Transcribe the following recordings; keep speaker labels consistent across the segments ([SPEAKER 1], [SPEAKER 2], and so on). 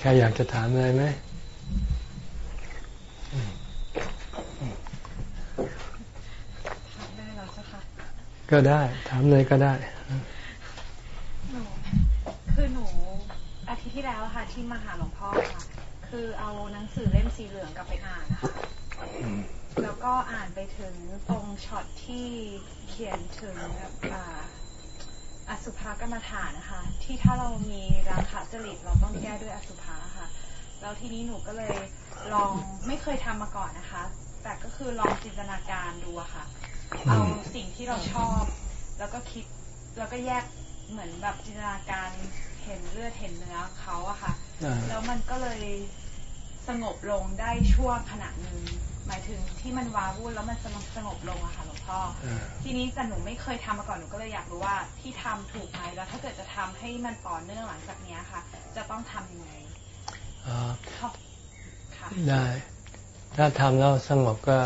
[SPEAKER 1] ใครอยากจะถามอะไรไหมก็ได้ ถามเลยก็ได้
[SPEAKER 2] หนูคือหนูอาทิตย์ที่แล้วค่ะ ที่มาหาหลวงพ่อค่ะ คือเอาหนังสือเล่มสีเหลืองกลับไปอ่านนะคะแล้วก็อ่านไปถึงตรงช็อตที่เขียนถึงอ สุภกรรมฐานนะคะ ที่ถ้าเรามีราคะจริตเราต้องแก้ด้วยอสุภะค่ะแล้วทีนี้หนูก็เลยลองไม่เคยทำมาก่อนนะคะ แต่ก็คือลองจินตนาการดูอะค่ะ เอาสิ่งที่เราชอบ แล้วก็คิดแล้วก็แยกเหมือนแบบจินตนาการเห็นเลือดเห็นเนื้อเขาอะค่ะ แล้วมันก็เลยสงบลงได้ช่วงขณะหนึ่ง หมายถึงที่มันวาวุ่นแล้วมันสงบสงบลงอะค่ะหลวงพ่อทีนี้แต่หนูไม่เคยทำมาก่อนหนูก็เลยอยากรู้ว่าที่ทำถูกไหมแล้ว ถ้าเกิดจะทำให้มันต่อเนื่องหลังจากนี้ค่ะ จะต้องทํำยังไง
[SPEAKER 1] ได้ ถ้าทำแล้วสงบก็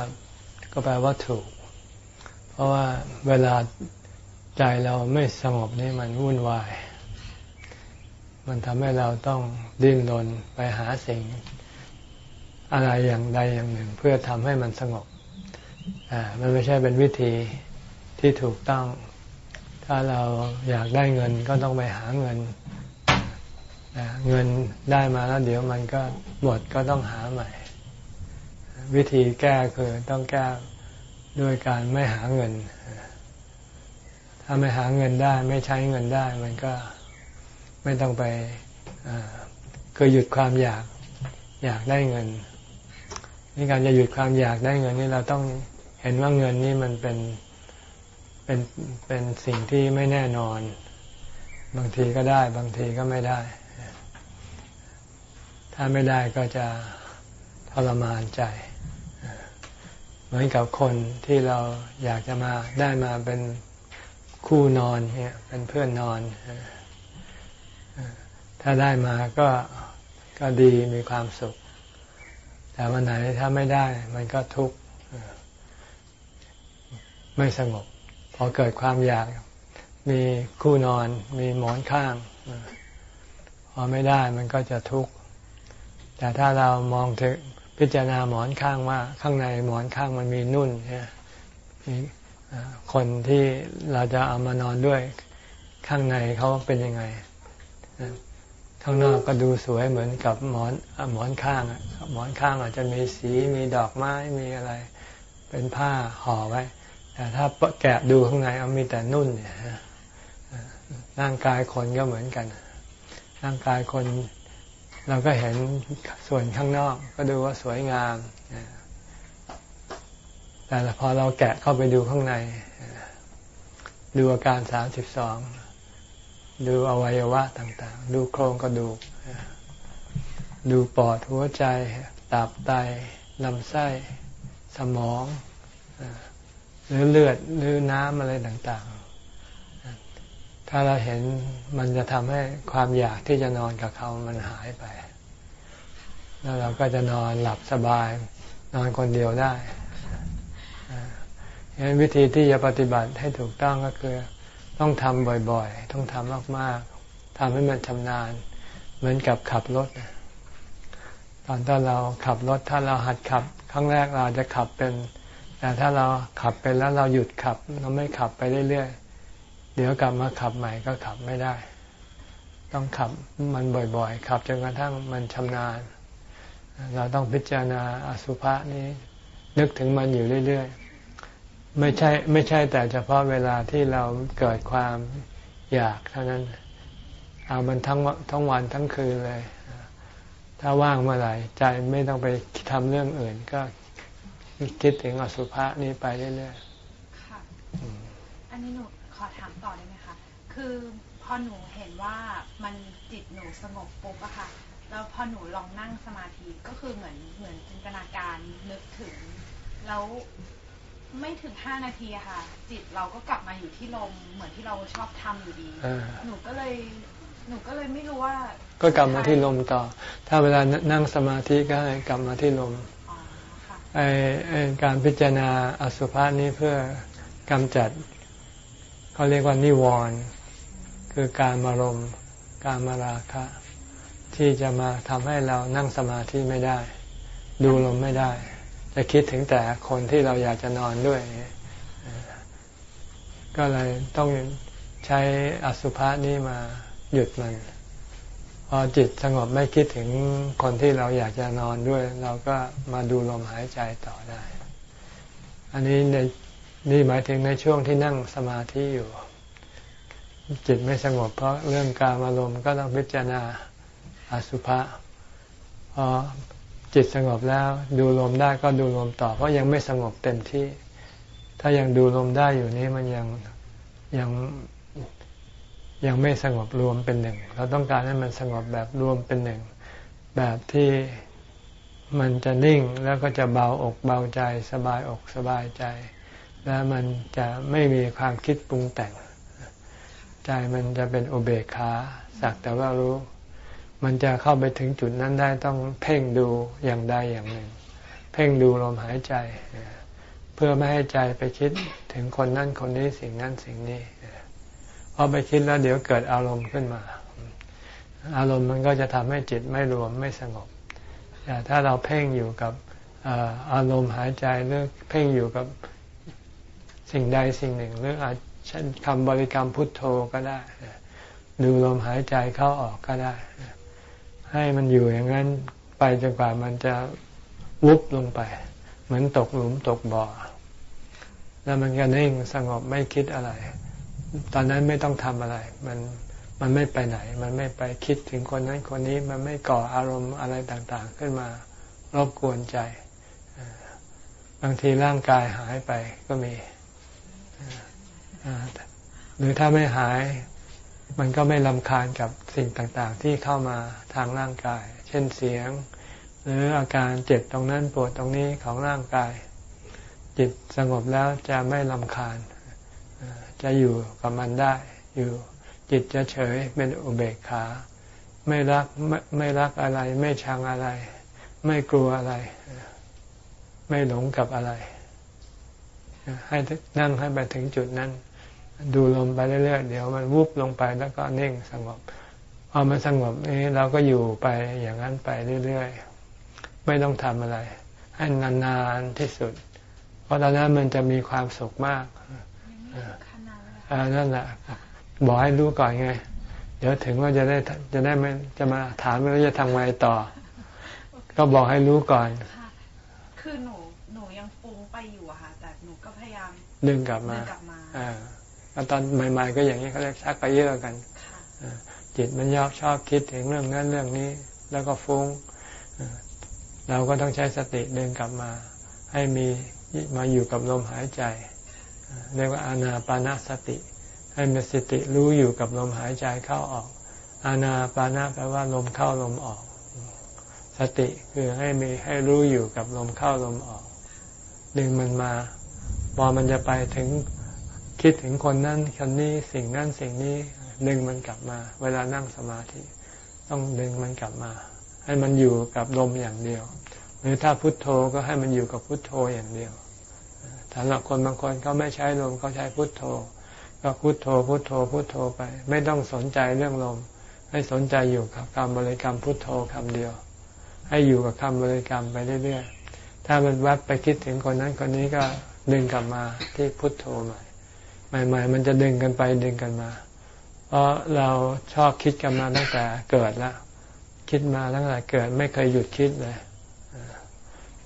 [SPEAKER 1] ก็แปลว่าถูก เพราะว่าเวลาใจเราไม่สงบนี่มันวุ่นวาย มันทำให้เราต้องดิ้นรนไปหาสิ่ง อะไรอย่างใดอย่างหนึ่ง เพื่อทำให้มันสงบมันไม่ใช่เป็นวิธีที่ถูกต้อง ถ้าเราอยากได้เงินก็ต้องไปหาเงิน เงินได้มาแล้วเดี๋ยวมันก็หมดก็ต้องหาใหม่ วิธีแก้คือต้องแก้ด้วยการไม่หาเงิน ถ้าไม่หาเงินได้ไม่ใช้เงินได้ มันก็ไม่ต้องไปคือหยุดความอยากอยากได้เงิน นี่การจะหยุดความอยากได้เงินนี่เราต้องเห็นว่าเงินนี่มันเป็นเป็นเป็นสิ่งที่ไม่แน่นอน บางทีก็ได้ บางทีก็ไม่ได้ ถ้าไม่ได้ก็จะทรมานใจ เหมือนกับคนที่เราอยากจะมาได้มาเป็นคู่นอนเนี่ยเป็นเพื่อนนอน ถ้าได้มาก็ก็ดีมีความสุข แต่วันไหนถ้าไม่ได้ มันก็ทุกข์ไม่สงบ พอเกิดความอยาก มีคู่นอนมีหมอนข้าง พอไม่ได้มันก็จะทุกข์แต่ถ้าเรามองถึงพิจารณาหมอนข้างว่า ข้างในหมอนข้างมันมีนุ่นเนี่ยคนที่เราจะเอามานอนด้วยข้างในเขาเป็นยังไง ข้างนอกก็ดูสวยเหมือนกับหมอนหมอนข้างหมอนข้างอาจจะมีสีมีดอกไม้มีอะไร เป็นผ้าห่อไว้ แต่ถ้าแกะดูข้างในเอามีแต่นุ่นเนี่ยร่างกายคนก็เหมือนกัน ร่างกายคนเราก็เห็นส่วนข้างนอก ก็ดูว่าสวยงาม แต่พอเราแกะเข้าไปดูข้างใน ดูอาการสามสิบสอง ดูอวัยวะต่างๆ ดูโครงกระดูก ดูปอดหัวใจตับไตลำไส้สมองหรือเลือดหรือน้ำอะไรต่างๆ ถ้าเราเห็นมันจะทำให้ความอยากที่จะนอนกับเขามันหายไป แล้วเราก็จะนอนหลับสบาย นอนคนเดียวได้ฉะนั้นวิธีที่จะปฏิบัติให้ถูกต้องก็คือ ต้องทำบ่อยๆ ต้องทำมากๆทำให้มันชำนาญ เหมือนกับขับรถตอนที่เราขับรถถ้าเราหัดขับ ครั้งแรกเราจะขับเป็น แต่ถ้าเราขับเป็นแล้วเราหยุดขับ เราไม่ขับไปเรื่อยๆ เดี๋ยวกลับมาขับใหม่ก็ขับไม่ได้ ต้องขับมันบ่อยๆ ขับจนกระทั่งมันชำนาญ เราต้องพิจารณาอสุภะนี้ นึกถึงมันอยู่เรื่อยๆ ไม่ใช่ไม่ใช่แต่เฉพาะเวลาที่เราเกิดความอยากเท่านั้น เอามันทั้งทั้งวันทั้งคืนเลย ถ้าว่างเมื่อไหร่ใจไม่ต้องไปทำเรื่องอื่น ก็คิดถึงอสุภะนี้ไปเรื่อยๆค่ะ
[SPEAKER 2] อันนี้หนูขอถามต่อได้ไหมคะ คือพอหนูเห็นว่ามันจิตหนูสงบปุ๊บอะค่ะ แล้วพอหนูลองนั่งสมาธิก็คือเหมือนเหมือนจินตนาการนึกถึง แล้ว ไม่ถึงห้านาทีค่ะ จิตเราก็กลับมาอยู่ที่ลมเหมือนที่เราชอบทำอยู่ดี หนูก็เลยหนูก็เลยไม่รู้ว่า
[SPEAKER 1] ก็กลับมาที่ลมต่อ ถ้าเวลานั่งสมาธิก็ให้กลับมาที่ลมไอไอการพิจารณาอสุภะนี้เพื่อกำจัดเขาเรียกว่านิวรณ์คือการมารมการมาราคะ ที่จะมาทำให้เรานั่งสมาธิไม่ได้ ดูลมไม่ได้ จะคิดถึงแต่คนที่เราอยากจะนอนด้วย ก็เลยต้องใช้อสุภะนี้มาหยุดมัน พอจิตสงบไม่คิดถึงคนที่เราอยากจะนอนด้วย เราก็มาดูลมหายใจต่อได้ อันนี้ในนี่หมายถึงในช่วงที่นั่งสมาธิอยู่ จิตไม่สงบ เพราะเรื่องการอารมณ์ก็ต้องพิจารณาอสุภะพอ จิตสงบแล้ว ดูลมได้ก็ดูลมต่อ เพราะยังไม่สงบเต็มที่ ถ้ายังดูลมได้อยู่นี้มันยังยังยังไม่สงบรวมเป็นหนึ่ง เราต้องการให้มันสงบแบบรวมเป็นหนึ่ง แบบที่มันจะนิ่งแล้วก็จะเบาอกเบาใจ สบายอกสบายใจ และมันจะไม่มีความคิดปรุงแต่ง ใจมันจะเป็นโอเบคขาสักแต่ว่ารู้ มันจะเข้าไปถึงจุดนั้นได้ต้องเพ่งดูอย่างใดอย่างหนึ่ง เพ่งดูลมหายใจ เพื่อไม่ให้ใจไปคิดถึงคนนั้นคนนี้สิ่งนั้นสิ่งนี้พอไปคิดแล้วเดี๋ยวเกิดอารมณ์ขึ้นมา อารมณ์มันก็จะทำให้จิตไม่รวมไม่สงบแต่ถ้าเราเพ่งอยู่กับอารมณ์หายใจหรือเพ่งอยู่กับสิ่งใดสิ่งหนึ่งหรืออาจเช่นคำบริกรรมพุทโธก็ได้ ดูลมหายใจเข้าออกก็ได้ ให้มันอยู่อย่างนั้นไปจนกว่ามันจะวุบลงไป เหมือนตกหลุมตกบ่อ แล้วมันก็นิ่งสงบไม่คิดอะไร ตอนนั้นไม่ต้องทำอะไร มันมันไม่ไปไหน มันไม่ไปคิดถึงคนนั้นคนนี้มันไม่ก่ออารมณ์อะไรต่างๆ ขึ้นมารบกวนใจ บางทีร่างกายหายไปก็มีหรือถ้าไม่หาย มันก็ไม่ลำคาญกับสิ่งต่างๆ ที่เข้ามาทางร่างกาย เช่นเสียง หรืออาการเจ็บตรงนั้นปวดตรงนี้ของร่างกาย จิตสงบแล้วจะไม่ลำคาญ จะอยู่กับมันได้ อยู่จิตจะเฉยเป็นอุเบกขา ไม่รักไม่ไม่รักอะไร ไม่ชังอะไร ไม่กลัวอะไร ไม่หลงกับอะไร ให้นั่งให้ไปถึงจุดนั้น ดูลมไปเรื่อยๆเดี๋ยวมันวุบลงไปแล้วก็นิ่งสงบพอมันสงบนี้เราก็อยู่ไปอย่างนั้นไปเรื่อยๆไม่ต้องทำอะไร ให้นานๆที่สุด เพราะตอนนั้นมันจะมีความสุขมากอ่านั่นแหละบอกให้รู้ก่อนไง เดี๋ยวถึงว่าจะได้จะได้ไม่จะมาถามว่าจะทำไงต่อ ก็บอกให้รู้ก่อน
[SPEAKER 2] คือหนูหนูยังฟุ้งไปอยู่อะค่ะแต่หนูก็พยายาม
[SPEAKER 1] ดึงกลับมาดึงกลับมาอ่า ตอนใหม่ๆก็อย่างนี้เขาเรียกชักไปเยอะกันจิตมันยอบชอบคิดถึงเรื่องนั้นเรื่องนี้ แล้วก็ฟุ้งเราก็ต้องใช้สติดึงกลับมา ให้มีมาอยู่กับลมหายใจเรียกว่าอานาปานาสติ ให้มีสติรู้อยู่กับลมหายใจเข้าออก อานาปานาแปลว่าลมเข้าลมออก สติคือให้มีให้รู้อยู่กับลมเข้าลมออก ดึงมันมาพอมันจะไปถึง คิดถึงคนนั้นคนนี้สิ่งนั้นสิ่งนี้ดึงมันกลับมา เวลานั่งสมาธิ ต้องดึงมันกลับมา ให้มันอยู่กับลมอย่างเดียว หรือถ้าพุทโธก็ให้มันอยู่กับพุทโธอย่างเดียวสำหรับคนบางคนเขาไม่ใช้ลมเขาใช้พุทโธ ก็พุทโธพุทโธพุทโธไป ไม่ต้องสนใจเรื่องลม ให้สนใจอยู่กับคำบริกรรมพุทโธคำเดียว ให้อยู่กับคำบริกรรมไปเรื่อยๆถ้ามันวัดไปคิดถึงคนนั้นคนนี้ก็ดึงกลับมาที่พุทโธใหม่ ใหม่ ๆ มันจะดึงกันไปดึงกันมา เพราะเราชอบคิดกันมาตั้งแต่เกิดแล้วคิดมาตั้งแต่เกิดไม่เคยหยุดคิดเลย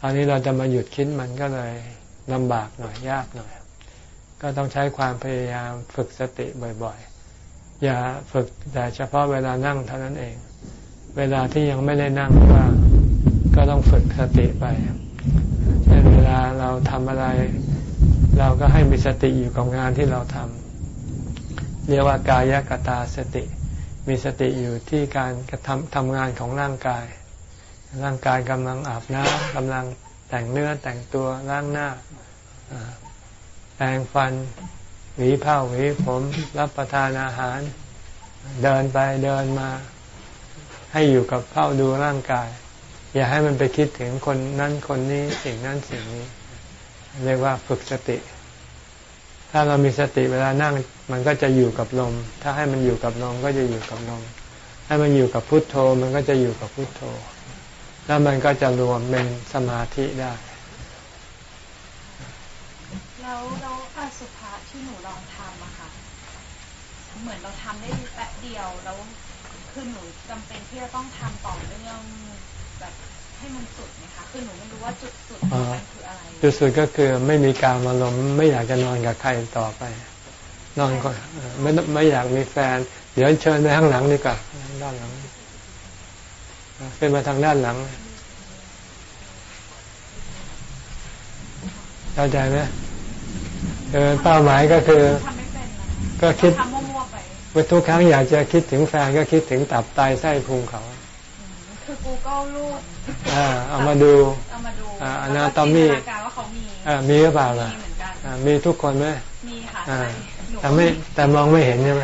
[SPEAKER 1] ตอนนี้เราจะมาหยุดคิดมันก็เลยลำบากหน่อยยากหน่อย ก็ต้องใช้ความพยายามฝึกสติบ่อยๆ อย่าฝึกแต่เฉพาะเวลานั่งเท่านั้นเอง เวลาที่ยังไม่ได้นั่งก็ก็ต้องฝึกสติไปเช่นเวลาเราทำอะไร เราก็ให้มีสติอยู่กับงานที่เราทำเรียกว่ากายกตาสติ มีสติอยู่ที่การกระทำทำงานของร่างกาย ร่างกายกำลังอาบน้ำกำลังแต่งเนื้อแต่งตัวล้างหน้าแปรงฟันหวีผ้าหวีผมรับประทานอาหาร เดินไปเดินมา ให้อยู่กับเข้าดูร่างกาย อย่าให้มันไปคิดถึงคนนั้นคนนี้สิ่งนั้นสิ่งนี้ เรียกว่าฝึกสติ ถ้าเรามีสติเวลานั่ง มันก็จะอยู่กับลม ถ้าให้มันอยู่กับลมก็จะอยู่กับลม ให้มันอยู่กับพุทโธ มันก็จะอยู่กับพุทโธ แล้วมันก็จะรวมเป็นสมาธิได้
[SPEAKER 2] แล้วแล้วอสุภะที่หนูลองทำอะค่ะ เหมือนเราทำได้แป๊บเดียวแล้วคือหนูจำเป็นที่จะต้องทำต่อเนื่อง แบบให้มันสุดไหมคะคือหนูไม่รู้ว่าจุดสุดของมันคืออะไร
[SPEAKER 1] จุดสุดก็คือไม่มีการอารมณ์ไม่อยากจะนอนกับใครต่อไป นอนก็เออไม่ไม่อยากมีแฟน เดี๋ยวเชิญไปข้างหลังดีกว่าด้านหลังเป็นมาทางด้านหลังเข้าใจไหมเออเป้าหมายก็คือ
[SPEAKER 2] ทำไม่เป็นนะ
[SPEAKER 1] ก็คิด
[SPEAKER 2] ทำมั่วๆไป
[SPEAKER 1] ว่าทุกครั้งอยากจะคิดถึงแฟนก็คิดถึงตับไตไส้พุงเขา
[SPEAKER 2] อืมคือ Google รูป
[SPEAKER 1] อ่าเอามาดู
[SPEAKER 2] เอามาดู
[SPEAKER 1] อ่า
[SPEAKER 2] แล้วก็
[SPEAKER 1] anatomy
[SPEAKER 2] จินตนาการว่าเขามี
[SPEAKER 1] อ่ามีหรือเปล่าล่ะ
[SPEAKER 2] มีเหมือนกัน
[SPEAKER 1] อ่ามีทุกคนไหม
[SPEAKER 2] มีค่ะ
[SPEAKER 1] อ่า
[SPEAKER 2] ใช่หนู
[SPEAKER 1] แต่ไม่แต่มองไม่เห็นใช่ไหม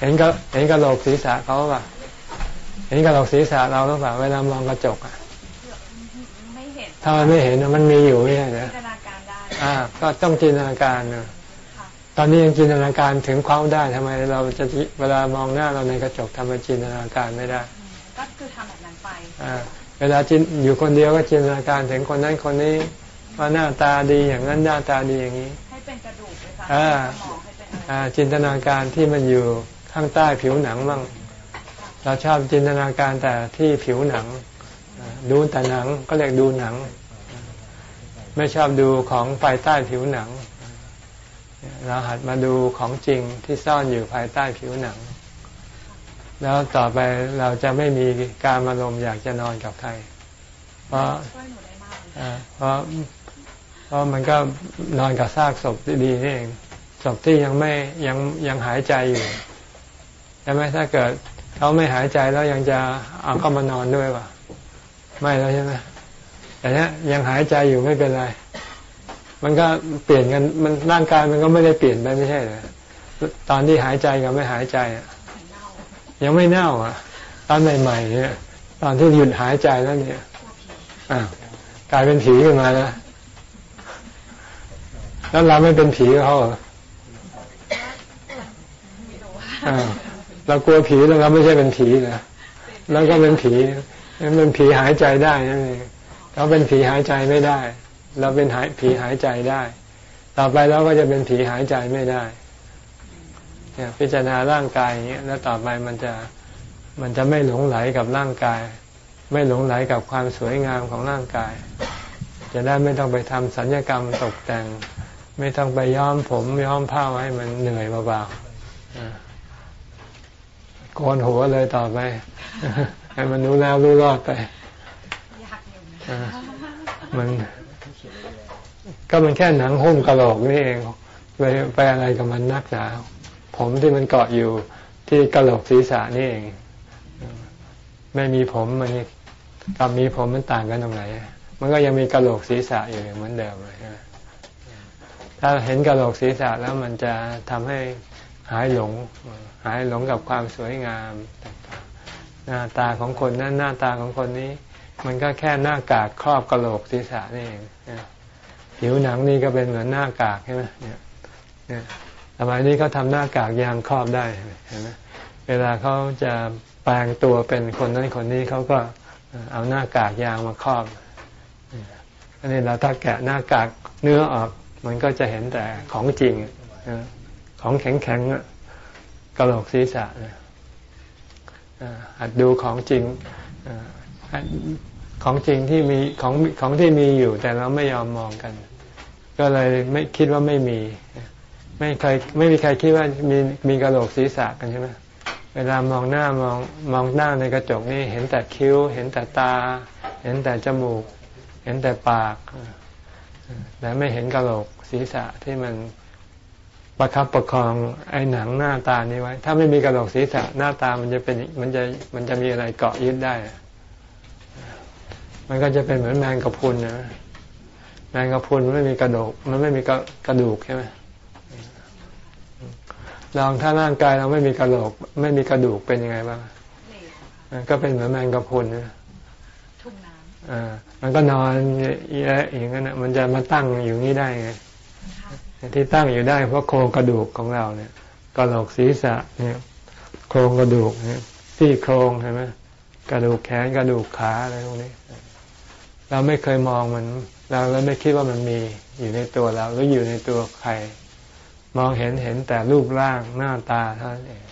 [SPEAKER 1] เห็นก็เห็นกระโหลกศีรษะเขาป่ะเห็นกระโหลกศีรษะเราหรือเปล่าเวลามองกระจกอะ
[SPEAKER 2] ไม่เห็น
[SPEAKER 1] ถ้ามันไม่เห็นน่ะมันมีอยู่ไม่ใช่เหร
[SPEAKER 2] จิ
[SPEAKER 1] อน
[SPEAKER 2] ตนาการได้
[SPEAKER 1] อ่า ก็ต้องจินตนาการนะ
[SPEAKER 2] ค่ะ
[SPEAKER 1] ตอนนี้ยังจินตนาการถึงความได้ทำไมเราจะเวลามองหน้าเราในกระจกทำไมจินตนาการไม่ได้
[SPEAKER 2] อืมก็คือทำแบบนั้นไป
[SPEAKER 1] อ่า เวลาจินอยู่คนเดียวก็จินตนาการถึงคนนั้นคนนี้ว่าหน้าตาดีอย่างนั้นหน้าตาดีอย่างนี้
[SPEAKER 2] ให้เป็นกระดูกเลยค่ะ
[SPEAKER 1] อ่า
[SPEAKER 2] สมองให้เป็นอะไร
[SPEAKER 1] อ่าจินตนาการที่มันอยู่ข้างใต้ผิวหนังบ้างเราชอบจินตนาการแต่ที่ผิวหนังอ่าดูแต่หนังก็เรียกดูหนัง ไม่ชอบดูของภายใต้ผิวหนัง เราหัดมาดูของจริงที่ซ่อนอยู่ภายใต้ผิวหนัง แล้วต่อไปเราจะไม่มีการอารมณ์อยากจะนอนกับใคร เพราะ
[SPEAKER 2] ช่วยหนูได้มากเลย
[SPEAKER 1] อ่าเพราะเพราะมันก็นอนกับซากศพดีๆนี่เองศพที่ยังไม่ยังยังหายใจอยู่ใช่ไหมถ้าเกิดเขาไม่หายใจแล้วยังจะเอาเข้ามานอนด้วยวะไม่แล้วใช่ไหมแต่เนี้ยยังหายใจอยู่ไม่เป็นไร มันก็เปลี่ยนกันมันร่างกายมันก็ไม่ได้เปลี่ยนไปไม่ใช่เหรอตอนที่หายใจกับไม่หายใจอะ
[SPEAKER 2] ถึงเน่า
[SPEAKER 1] ยังไม่เน่าอะ ตอนใหม่ๆเนี่ย ตอนที่หยุดหายใจแล้วเนี่ย
[SPEAKER 2] กลัวผี
[SPEAKER 1] อ้ากลายเป็นผีขึ้นมาแล้วแล้วเราไม่เป็นผีเขาเหรอ
[SPEAKER 2] ไม่รู้ว่า
[SPEAKER 1] เรากลัวผีแล้วเราไม่ใช่เป็นผีเหรอแล้วก็เป็นผีนั่นเป็นผีหายใจได้นั่นเองเขาเป็นผีหายใจไม่ได้ เราเป็นหายผีหายใจได้ ต่อไปเราก็จะเป็นผีหายใจไม่ได้ พิจารณาร่างกายอย่างเงี้ยแล้วต่อไปมันจะมันจะไม่หลงไหลกับร่างกาย ไม่หลงไหลกับความสวยงามของร่างกาย จะได้ไม่ต้องไปทำสัญญกรรมตกแต่ง ไม่ต้องไปย้อมผมย้อมผ้าให้มันเหนื่อยเบาๆอ่าโกนหัวเลยต่อไป ให้มันรู้แล้วรู้รอดไป
[SPEAKER 2] ยากอยู่นะ
[SPEAKER 1] อ่ามันก็มันแค่หนังหุ้มกระโหลกนี่เองไปไปอะไรกับมันนักหนา ผมที่มันเกาะอยู่ที่กระโหลกศีรษะนี่เอง ไม่มีผมมันกับมีผมมันต่างกันตรงไหน มันก็ยังมีกระโหลกศีรษะอยู่เหมือนเดิมเลยถ้าเห็นกระโหลกศีรษะแล้วมันจะทำให้หายหลง หายหลงกับความสวยงาม หน้าตาของคนนั้นหน้าตาของคนนี้ มันก็แค่หน้ากากครอบกระโหลกศีรษะนี่เองผิวหนังนี่ก็เป็นเหมือนหน้ากากใช่ไหมเนี่ย สมัยนี้เขาทำหน้ากากยางครอบได้เห็นไหมเวลาเขาจะแปลงตัวเป็นคนนั้นคนนี้เขาก็เอาหน้ากากยางมาครอบอันนี้เราถ้าแกะหน้ากากเนื้อออก มันก็จะเห็นแต่ของจริงของแข็งๆกระโหลกศีรษะอัดดูของจริงของจริงที่มีของของที่มีอยู่แต่เราไม่ยอมมองกัน ก็เลยไม่คิดว่าไม่มี ไม่เคยไม่มีใครคิดว่ามีมีกระโหลกศีรษะกันใช่ไหมเวลามองหน้ามองมองหน้าในกระจกนี่เห็นแต่คิ้ว เห็นแต่ตา เห็นแต่จมูก เห็นแต่ปากแต่ไม่เห็นกระโหลกศีรษะที่มันประคับประคองไอ้หนังหน้าตานี้ไว้ ถ้าไม่มีกระโหลกศีรษะหน้าตามันจะเป็นมันจะมันจะมีอะไรเกาะยึดได้ มันก็จะเป็นเหมือนแมงกะพรุนนะแมงกะพรุนมันไม่มีกระดูก มันไม่มีกระกระดูกใช่ไหม ลองถ้าร่างกายเราไม่มีกระโหลก ไม่มีกระดูกเป็นยังไงบ้าง
[SPEAKER 2] เหลวค่ะ
[SPEAKER 1] ก็เป็นเหมือนแมงกะพรุนนะ
[SPEAKER 2] ทุ่งน้
[SPEAKER 1] อ่ามันก็นอนแย่อย่างนั้นนะมันจะมาตั้งอยู่นี่ได้ไงำ
[SPEAKER 2] ค่ะ
[SPEAKER 1] ที่ตั้งอยู่ได้เพราะโครงกระดูกของเราเนี่ยกระโหลกศีรษะเนี่ยโครงกระดูกเนี่ยซี่โครงใช่ไหมกระดูกแขนกระดูกขาอะไรพวกนี้ เราไม่เคยมองมัน เราเลยไม่คิดว่ามันมีอยู่ในตัวเราหรืออยู่ในตัวใคร มองเห็นเห็นแต่รูปร่างหน้าตาเท่านั้นเอง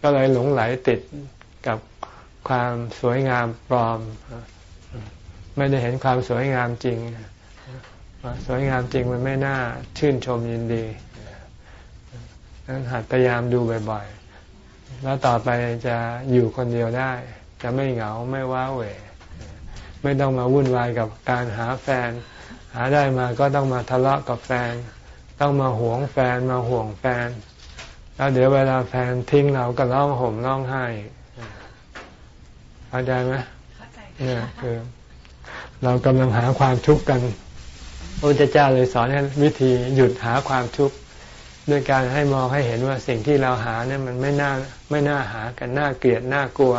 [SPEAKER 1] ก็เลยหลงไหลติดกับความสวยงามปลอม ไม่ได้เห็นความสวยงามจริง สวยงามจริงมันไม่น่าชื่นชมยินดีนั้นหัดพยายามดูบ่อยๆ แล้วต่อไปจะอยู่คนเดียวได้ จะไม่เหงาไม่ว้าเหวไม่ต้องมาวุ่นวายกับการหาแฟน หาได้มาก็ต้องมาทะเลาะกับแฟน ต้องมาหวงแฟนมาห่วงแฟน แล้วเดี๋ยวเวลาแฟนทิ้งเราก็ร้องห่มร้องไห้เข้าใจไหมเข้าใจเนี่ยคือ เรากำลังหาความทุกข์กันพระพุทธเจ้าเลยสอนให้วิธีหยุดหาความทุกข์ด้วยการให้มองให้เห็นว่าสิ่งที่เราหาเนี่ยมันไม่น่าไม่น่าหากันน่าเกลียดน่ากลัว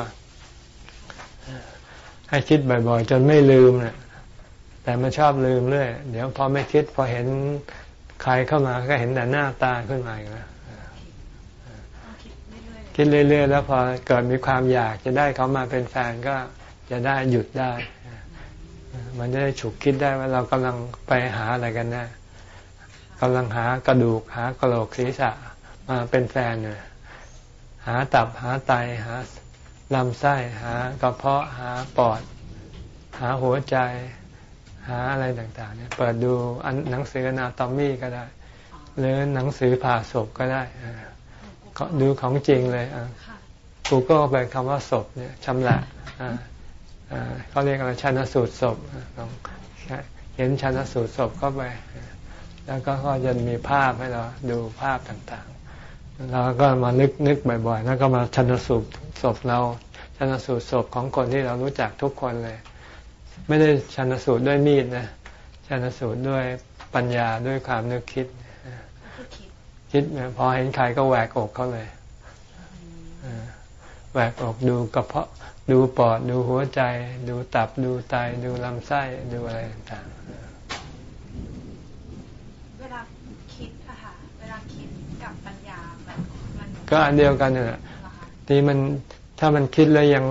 [SPEAKER 1] ให้คิดบ่อยๆ จนไม่ลืมเนะแต่มันชอบลืมเรื่อยเดี๋ยวพอไม่คิดพอเห็น ใครเข้ามาก็เห็นแต่หน้าตาขึ้นมาอีกแล้วคิดเรื่อยๆแล้วพอเกิดมีความอยากจะได้เขามาเป็นแฟนก็จะได้หยุดได้ มันจะได้ฉุกคิดได้ว่าเรากำลังไปหาอะไรกันแน่กำลังหากระดูกหากระโหลกศีรษะมาเป็นแฟนเนี่ยหาตับหาไตหาลำไส้หากระเพาะหาปอด หาหัวใจ หาอะไรต่างๆเนี่ยเปิดดูหนังสือนาตอมี่ก็ได้ หรือหนังสือผ่าศพก็ได้ดูของจริงเลยกูก็ไปคำว่าศพเนี่ยชำละเขาเรียกอะไรชันสูตรศพเห็นชันสูตรศพเข้าไป แล้วก็ก็จะมีภาพให้เราดูภาพต่างๆเราก็มานึกนึกบ่อยๆ แล้วก็มาชันสูตรศพเราชันสูตรศพของคนที่เรารู้จักทุกคนเลย ไม่ได้ชันสูตรด้วยมีดนะชันสูตรด้วยปัญญาด้วยความนึกคิด คิดพอเห็นใครก็แหวกอกเขาเลยแหวกอกดูกระเพาะดูปอดดูหัวใจ ดูตับดูไตดูลำไส้ดูอะไรต่างๆก็อันเดียวกันเนี่ยทีมันถ้ามันคิดแล้วยัง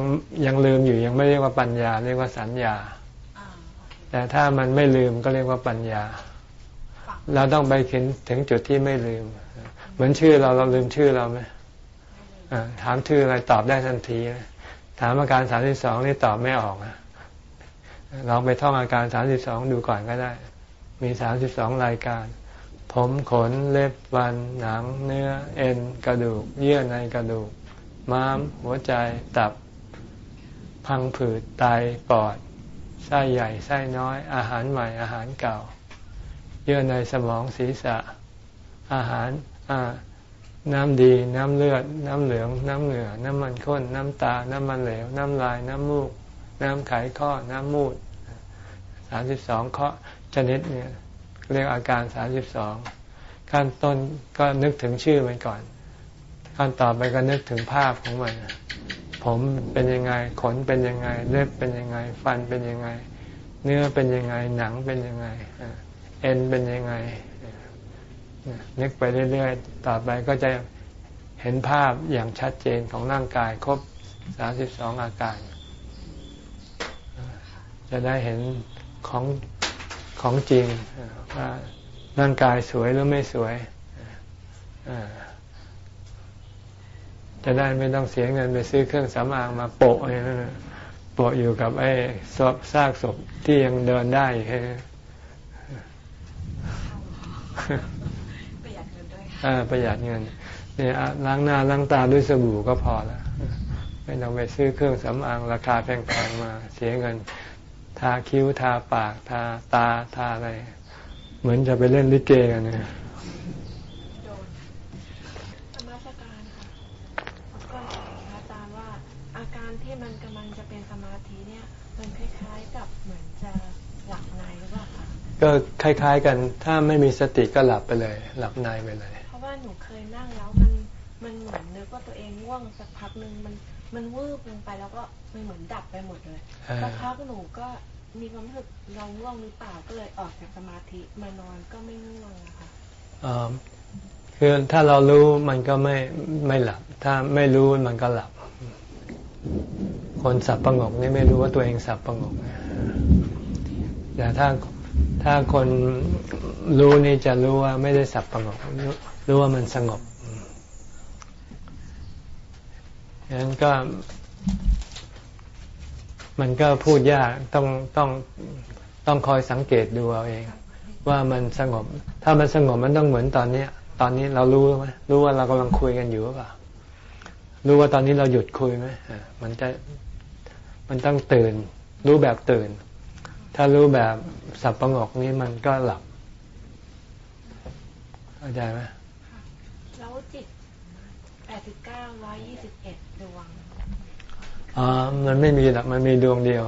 [SPEAKER 1] ยังลืมอยู่ยังไม่เรียกว่าปัญญา เรียกว่าสัญญา แต่ถ้ามันไม่ลืมก็เรียกว่าปัญญา เราต้องไปถึงถึงจุดที่ไม่ลืม เหมือนชื่อเราเราลืมชื่อเราไหมถามชื่ออะไรตอบได้ทันทีถามอาการสามสิบสองนี่ตอบไม่ออกลองไปท่องอาการสามสิบสองดูก่อนก็ได้ มีสามสิบสองรายการ ผมขนเล็บฟันหนัง เนื้อ เอ็นกระดูก เยื่อในกระดูก ม้าม หัวใจตับ พังผืดไตปอด ไส้ใหญ่ไส้น้อย อาหารใหม่อาหารเก่า เยื่อในสมองศีรษะ อาหารน้ำดี น้ำเลือด น้ำเหลือง น้ำเหนือน้ำมันข้น น้ำตา น้ำมันเหลว น้ำลาย น้ำมูก น้ำไขข้อ น้ำมูดสามสิบสองข้อชนิดเนี่ยเรียกอาการสามสิบสองขั้นต้นก็นึกถึงชื่อมันก่อน ขั้นต่อไปก็นึกถึงภาพของมัน ผมเป็นยังไง ขนเป็นยังไง เล็บเป็นยังไง ฟันเป็นยังไง เนื้อเป็นยังไง หนังเป็นยังไง เอ็นเป็นยังไง นึกไปเรื่อยๆ ต่อไปก็จะเห็นภาพอย่างชัดเจนของร่างกายครบสาสิบสองอาการ จะได้เห็นของของจริงว่าร่างกายสวยหรือไม่สวย จะได้ไม่ต้องเสียเงินไปซื้อเครื่องสำอางมาโปะอะไรนั่นโปะอยู่กับไอ้ศพซากศพที่ยังเดินได้แค่ประหยัดเงินด้วยประหยัดเงินเนี่ยล้างหน้าล้างตาด้วยสบู่ก็พอแล้วไม่ต้องไปซื้อเครื่องสำอางราคาแพงๆมาเสียเงิน ทาคิ้วทาปาก ทาตาทาอะไร เหมือนจะไปเล่นลิเกกันเนี่ย
[SPEAKER 3] ธรรมสการค่ะก็อาจารย์ว่า อาการที่มันกำลังจะเป็นสมาธิเนี่ย มันคล้ายๆกับเหมือนจะหลับในหรือเปล่าคะ
[SPEAKER 1] ก็คล้ายๆกัน ถ้าไม่มีสติก็หลับไปเลย หลับในไปเลย
[SPEAKER 3] เพราะว่าหนูเคยนั่งแล้วมันมันเหมือนนึกว่าตัวเองง่วงสักพักหนึ่งมันมันวืบลงไปแล้วก็มันเหมือนดับไปหมดเลยสักพักหนูก็มีความรู้สึกเราง่วงหรือเปล่าก็เลยออกจากสมาธิมานอนก็ไม่ง่วงนะคะ
[SPEAKER 1] อคือถ้าเรารู้มันก็ไม่ไม่หลับ ถ้าไม่รู้มันก็หลับ คนสับประงกนี่ไม่รู้ว่าตัวเองสับประงกแต่ถ้า ถ้าคนรู้นี่จะรู้ว่าไม่ได้สับประงกรู้ว่ามันสงบฉะนั้นก็ มันก็พูดยากต้องต้องต้องคอยสังเกตดูเอาเอง ว่ามันสงบ ถ้ามันสงบมันต้องเหมือนตอนนี้ตอนนี้เรารู้ไหมรู้ว่าเรากำลังคุยกันอยู่หรือเปล่ารู้ว่าตอนนี้เราหยุดคุยไหมมันจะมันต้องตื่น รู้แบบตื่น ถ้ารู้แบบสับประงกนี้มันก็หลับเข้าใจไหม
[SPEAKER 3] แล้วจิตแปดสิบเก้าร้อยยี่สิบเอ็ดดวง
[SPEAKER 1] อ๋อมันไม่มีหรอกมันมีดวงเดียว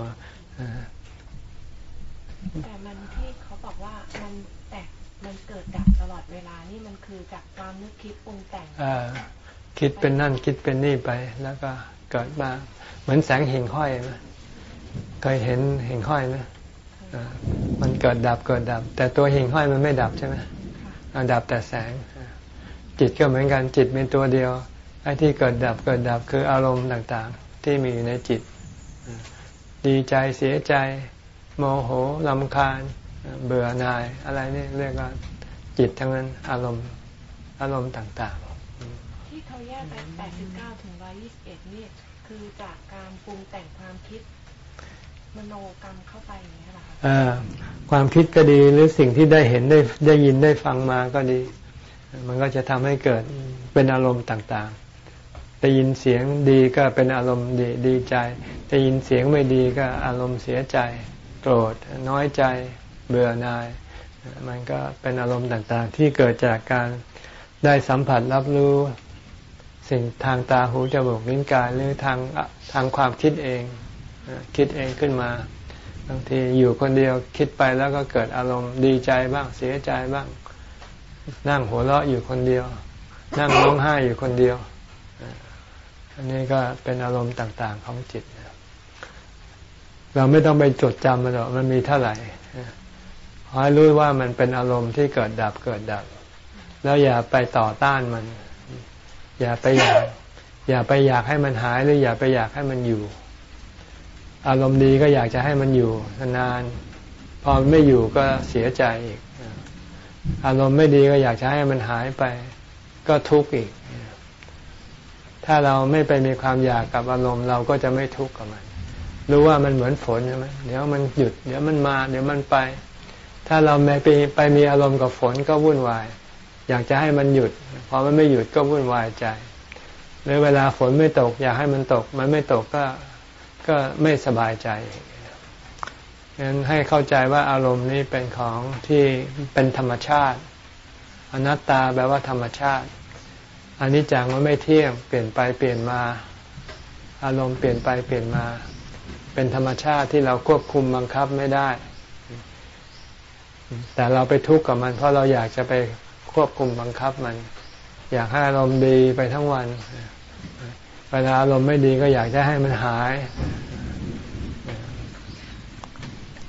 [SPEAKER 3] แต่มันที่เขาบอกว่ามันแตกมันเกิดดับตลอดเวลานี่มันคือจากความนึกคิดปรุงแต่ง
[SPEAKER 1] คิดเป็นนั่นคิดเป็นนี่ไป แล้วก็เกิดมาเหมือนแสงหิ่งห้อยนะเคยเห็นหิ่งห้อยไห มมันเกิดดับเกิดดับ แต่ตัวหิ่งห้อยมันไม่ดับใช่ไหมดับแต่แสง จิตก็เหมือนกันจิตเป็นตัวเดียวไอ้ที่เกิดดับเกิดดับคืออารมณ์ต่างๆ ที่มีอยู่ในจิต ดีใจเสียใจ โมโหลำคาญ เบื่อหน่ายอะไรนี่เรียกว่าจิตทั้งนั้นอารมณ์อารมณ์ต่าง
[SPEAKER 3] ๆ ที่เขาแยกไป89ถึง121นี่คือจากการปรุงแต่งความคิดมโนกรรมเข้าไปอย่างนี้ค่ะ
[SPEAKER 1] ความคิดก็ดีหรือสิ่งที่ได้เห็นได้ได้ยินได้ฟังมาก็ดี มันก็จะทำให้เกิดเป็นอารมณ์ต่างๆได้ยินเสียงดีก็เป็นอารมณ์ดีดีใจได้ยินเสียงไม่ดีก็อารมณ์เสียใจโกรธน้อยใจเบื่อหน่าย มันก็เป็นอารมณ์ต่างๆ ที่เกิดจากการได้สัมผัสรับรู้ สิ่งทางตาหูจมูกลิ้นกายหรือทางทางความคิดเองคิดเองขึ้นมา บางทีอยู่คนเดียวคิดไปแล้วก็เกิดอารมณ์ดีใจบ้างเสียใจบ้าง นั่งหัวเราะอยู่คนเดียว นั่งร้องไห้อยู่คนเดียว อันนี้ก็เป็นอารมณ์ต่างๆของจิต เราไม่ต้องไปจดจำมันหรอกมันมีเท่าไหร่ขอให้รู้ว่ามันเป็นอารมณ์ที่เกิดดับเกิดดับ แล้วอย่าไปต่อต้านมัน อย่าไปอยาก อย่าไปอยากให้มันหายหรืออย่าไปอยากให้มันอยู่ อารมณ์ดีก็อยากจะให้มันอยู่นานพอไม่อยู่ก็เสียใจอีก อารมณ์ไม่ดีก็อยากจะให้มันหายไป ก็ทุกข์อีก ถ้าเราไม่ไปมีความอยากกับอารมณ์เราก็จะไม่ทุกข์กับมัน รู้ว่ามันเหมือนฝนใช่ไหมเดี๋ยวมันหยุด เดี๋ยวมันมา เดี๋ยวมันไป ถ้าเราไม่ไปไปมีอารมณ์กับฝนก็วุ่นวาย อยากจะให้มันหยุด พอมันไม่หยุดก็วุ่นวายใจหรือเวลาฝนไม่ตก อยากให้มันตก มันไม่ตกก็ ก็ไม่สบายใจงั้นให้เข้าใจว่าอารมณ์นี้เป็นของที่เป็นธรรมชาติ อนัตตาแปลว่าธรรมชาติอันนี้จังว่าไม่เที่ยงเปลี่ยนไปเปลี่ยนมา อารมณ์เปลี่ยนไปเปลี่ยนมา เป็นธรรมชาติที่เราควบคุมบังคับไม่ได้ แต่เราไปทุกข์กับมัน เพราะเราอยากจะไปควบคุมบังคับมัน อยากให้อารมณ์ดีไปทั้งวัน เวลาอารมณ์ไม่ดีก็อยากจะให้มันหาย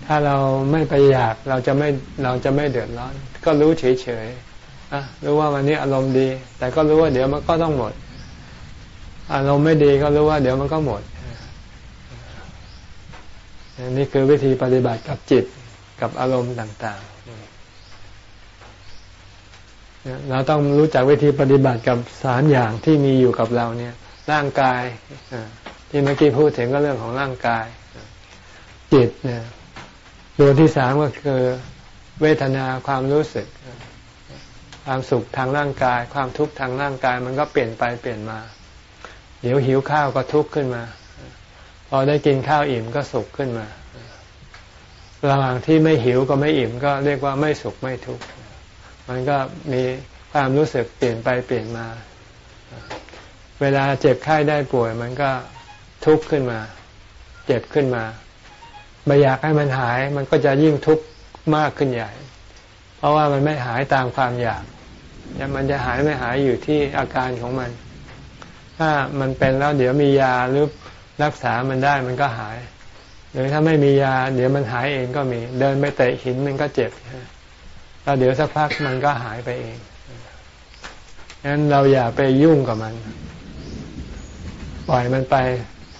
[SPEAKER 1] ถ้าเราไม่ไปอยากเราจะไม่เราจะไม่เดือดร้อน ก็รู้เฉยๆอะรู้ว่าวันนี้อารมณ์ดี แต่ก็รู้ว่าเดี๋ยวมันก็ต้องหมด อารมณ์ไม่ดีก็รู้ว่าเดี๋ยวมันก็หมดนี่คือวิธีปฏิบัติกับจิตกับอารมณ์ต่างๆ เราต้องรู้จักวิธีปฏิบัติกับสามอย่างที่มีอยู่กับเราเนี่ย ร่างกายที่เมื่อกี้พูดถึงก็เรื่องของร่างกาย จิตเนี่ยตัวที่สามก็คือเวทนาความรู้สึก ความสุขทางร่างกาย ความทุกข์ทางร่างกาย มันก็เปลี่ยนไปเปลี่ยนมา เดี๋ยวหิวข้าวก็ทุกข์ขึ้นมา พอได้กินข้าวอิ่มก็สุขขึ้นมา ระหว่างที่ไม่หิวก็ไม่อิ่มก็เรียกว่าไม่สุขไม่ทุกข์ มันก็มีความรู้สึกเปลี่ยนไปเปลี่ยนมา เวลาเจ็บไข้ได้ป่วย มันก็ทุกข์ขึ้นมา เจ็บขึ้นมาไม่อยากให้มันหาย มันก็จะยิ่งทุกข์มากขึ้นใหญ่ เพราะว่ามันไม่หายตามความอยากมันจะหายไม่หายอยู่ที่อาการของมัน ถ้ามันเป็นแล้วเดี๋ยวมียาหรือรักษามันได้มันก็หาย หรือถ้าไม่มียา เดี๋ยวมันหายเองก็มี เดินไปเตะหินมันก็เจ็บแล้วเดี๋ยวสักพักมันก็หายไปเองงั้นเราอย่าไปยุ่งกับมัน ปล่อยมันไป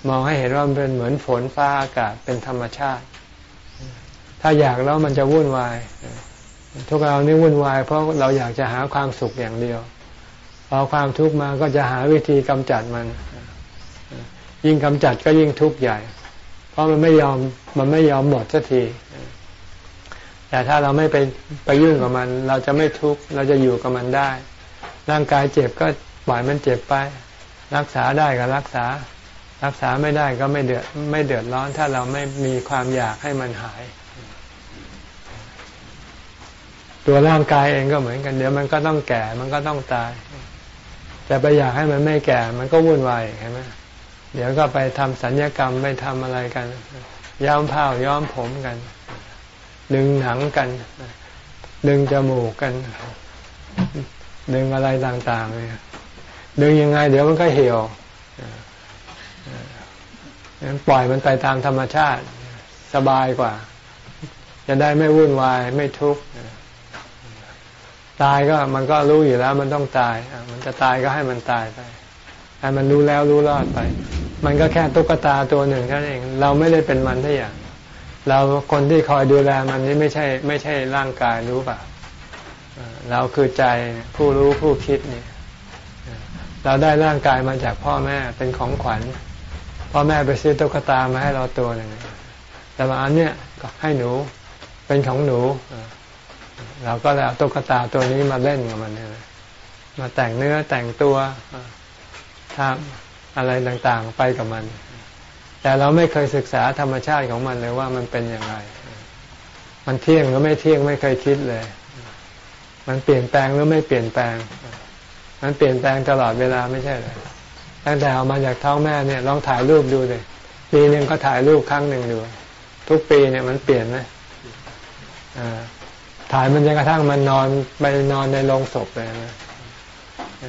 [SPEAKER 1] มองให้เห็นว่ามันเป็นเหมือนฝนฟ้าอากาศเป็นธรรมชาติ ถ้าอยากแล้วมันจะวุ่นวาย ทุกเรานี่วุ่นวาย เพราะเราอยากจะหาความสุขอย่างเดียวพอความทุกข์มาก็จะหาวิธีกำจัดมัน ยิ่งกำจัดก็ยิ่งทุกข์ใหญ่ เพราะมันไม่ยอมมันไม่ยอมหมดสักทีแต่ถ้าเราไม่ไปไปยุ่งกับมัน เราจะไม่ทุกข์เราจะอยู่กับมันได้ ร่างกายเจ็บก็ปล่อยมันเจ็บไป รักษาได้ก็รักษา รักษาไม่ได้ก็ไม่เดือดไม่เดือดร้อน ถ้าเราไม่มีความอยากให้มันหาย ตัวร่างกายเองก็เหมือนกัน เดี๋ยวมันก็ต้องแก่ มันก็ต้องตายจะไปอยากให้มันไม่แก่ มันก็วุ่นวายใช่ไหมเดี๋ยวก็ไปทำสัญญกรรมไปทำอะไรกัน ย้อมผ้าย้อมผมกัน ดึงหนังกัน ดึงจมูกกัน ดึงอะไรต่างๆเลย ดึงยังไง เดี๋ยวมันก็เหี่ยวปล่อยมันไปตามธรรมชาติสบายกว่า จะได้ไม่วุ่นวาย ไม่ทุกข์ตายก็มันก็รู้อยู่แล้ว มันต้องตาย มันจะตายก็ให้มันตายไปให้มันรู้แล้วรู้รอดไป มันก็แค่ตุ๊กตาตัวหนึ่งแค่นั้นเอง เราไม่ได้เป็นมันทุกอย่าง เราคนที่คอยดูแลมันนี่ไม่ใช่ ไม่ใช่ร่างกายรู้ป่ะเราคือใจผู้รู้ผู้คิดเนี่ย เราได้ร่างกายมาจากพ่อแม่เป็นของขวัญ พ่อแม่ไปซื้อตุ๊กตามาให้เราตัวหนึ่งแต่มาอันเนี้ยก็ให้หนูเป็นของหนูเราก็เลยเอาตุ๊กตาตัวนี้มาเล่นกับมันมาแต่งเนื้อแต่งตัวทำอะไรต่างๆไปกับมัน แต่เราไม่เคยศึกษาธรรมชาติของมันเลยว่ามันเป็นอย่างไร มันเที่ยงหรือไม่เที่ยงไม่เคยคิดเลย มันเปลี่ยนแปลงหรือไม่เปลี่ยนแปลง มันเปลี่ยนแปลงตลอดเวลาไม่ใช่เลยตั้งแต่เอามาจากท้องแม่เนี่ยลองถ่ายรูปดูเลยปีหนึ่งก็ถ่ายรูปครั้งหนึ่งดู ทุกปีเนี่ยมันเปลี่ยนไหมถ่ายมันจนกระทั่งมันนอนไปนอนในโรงศพเลยนะ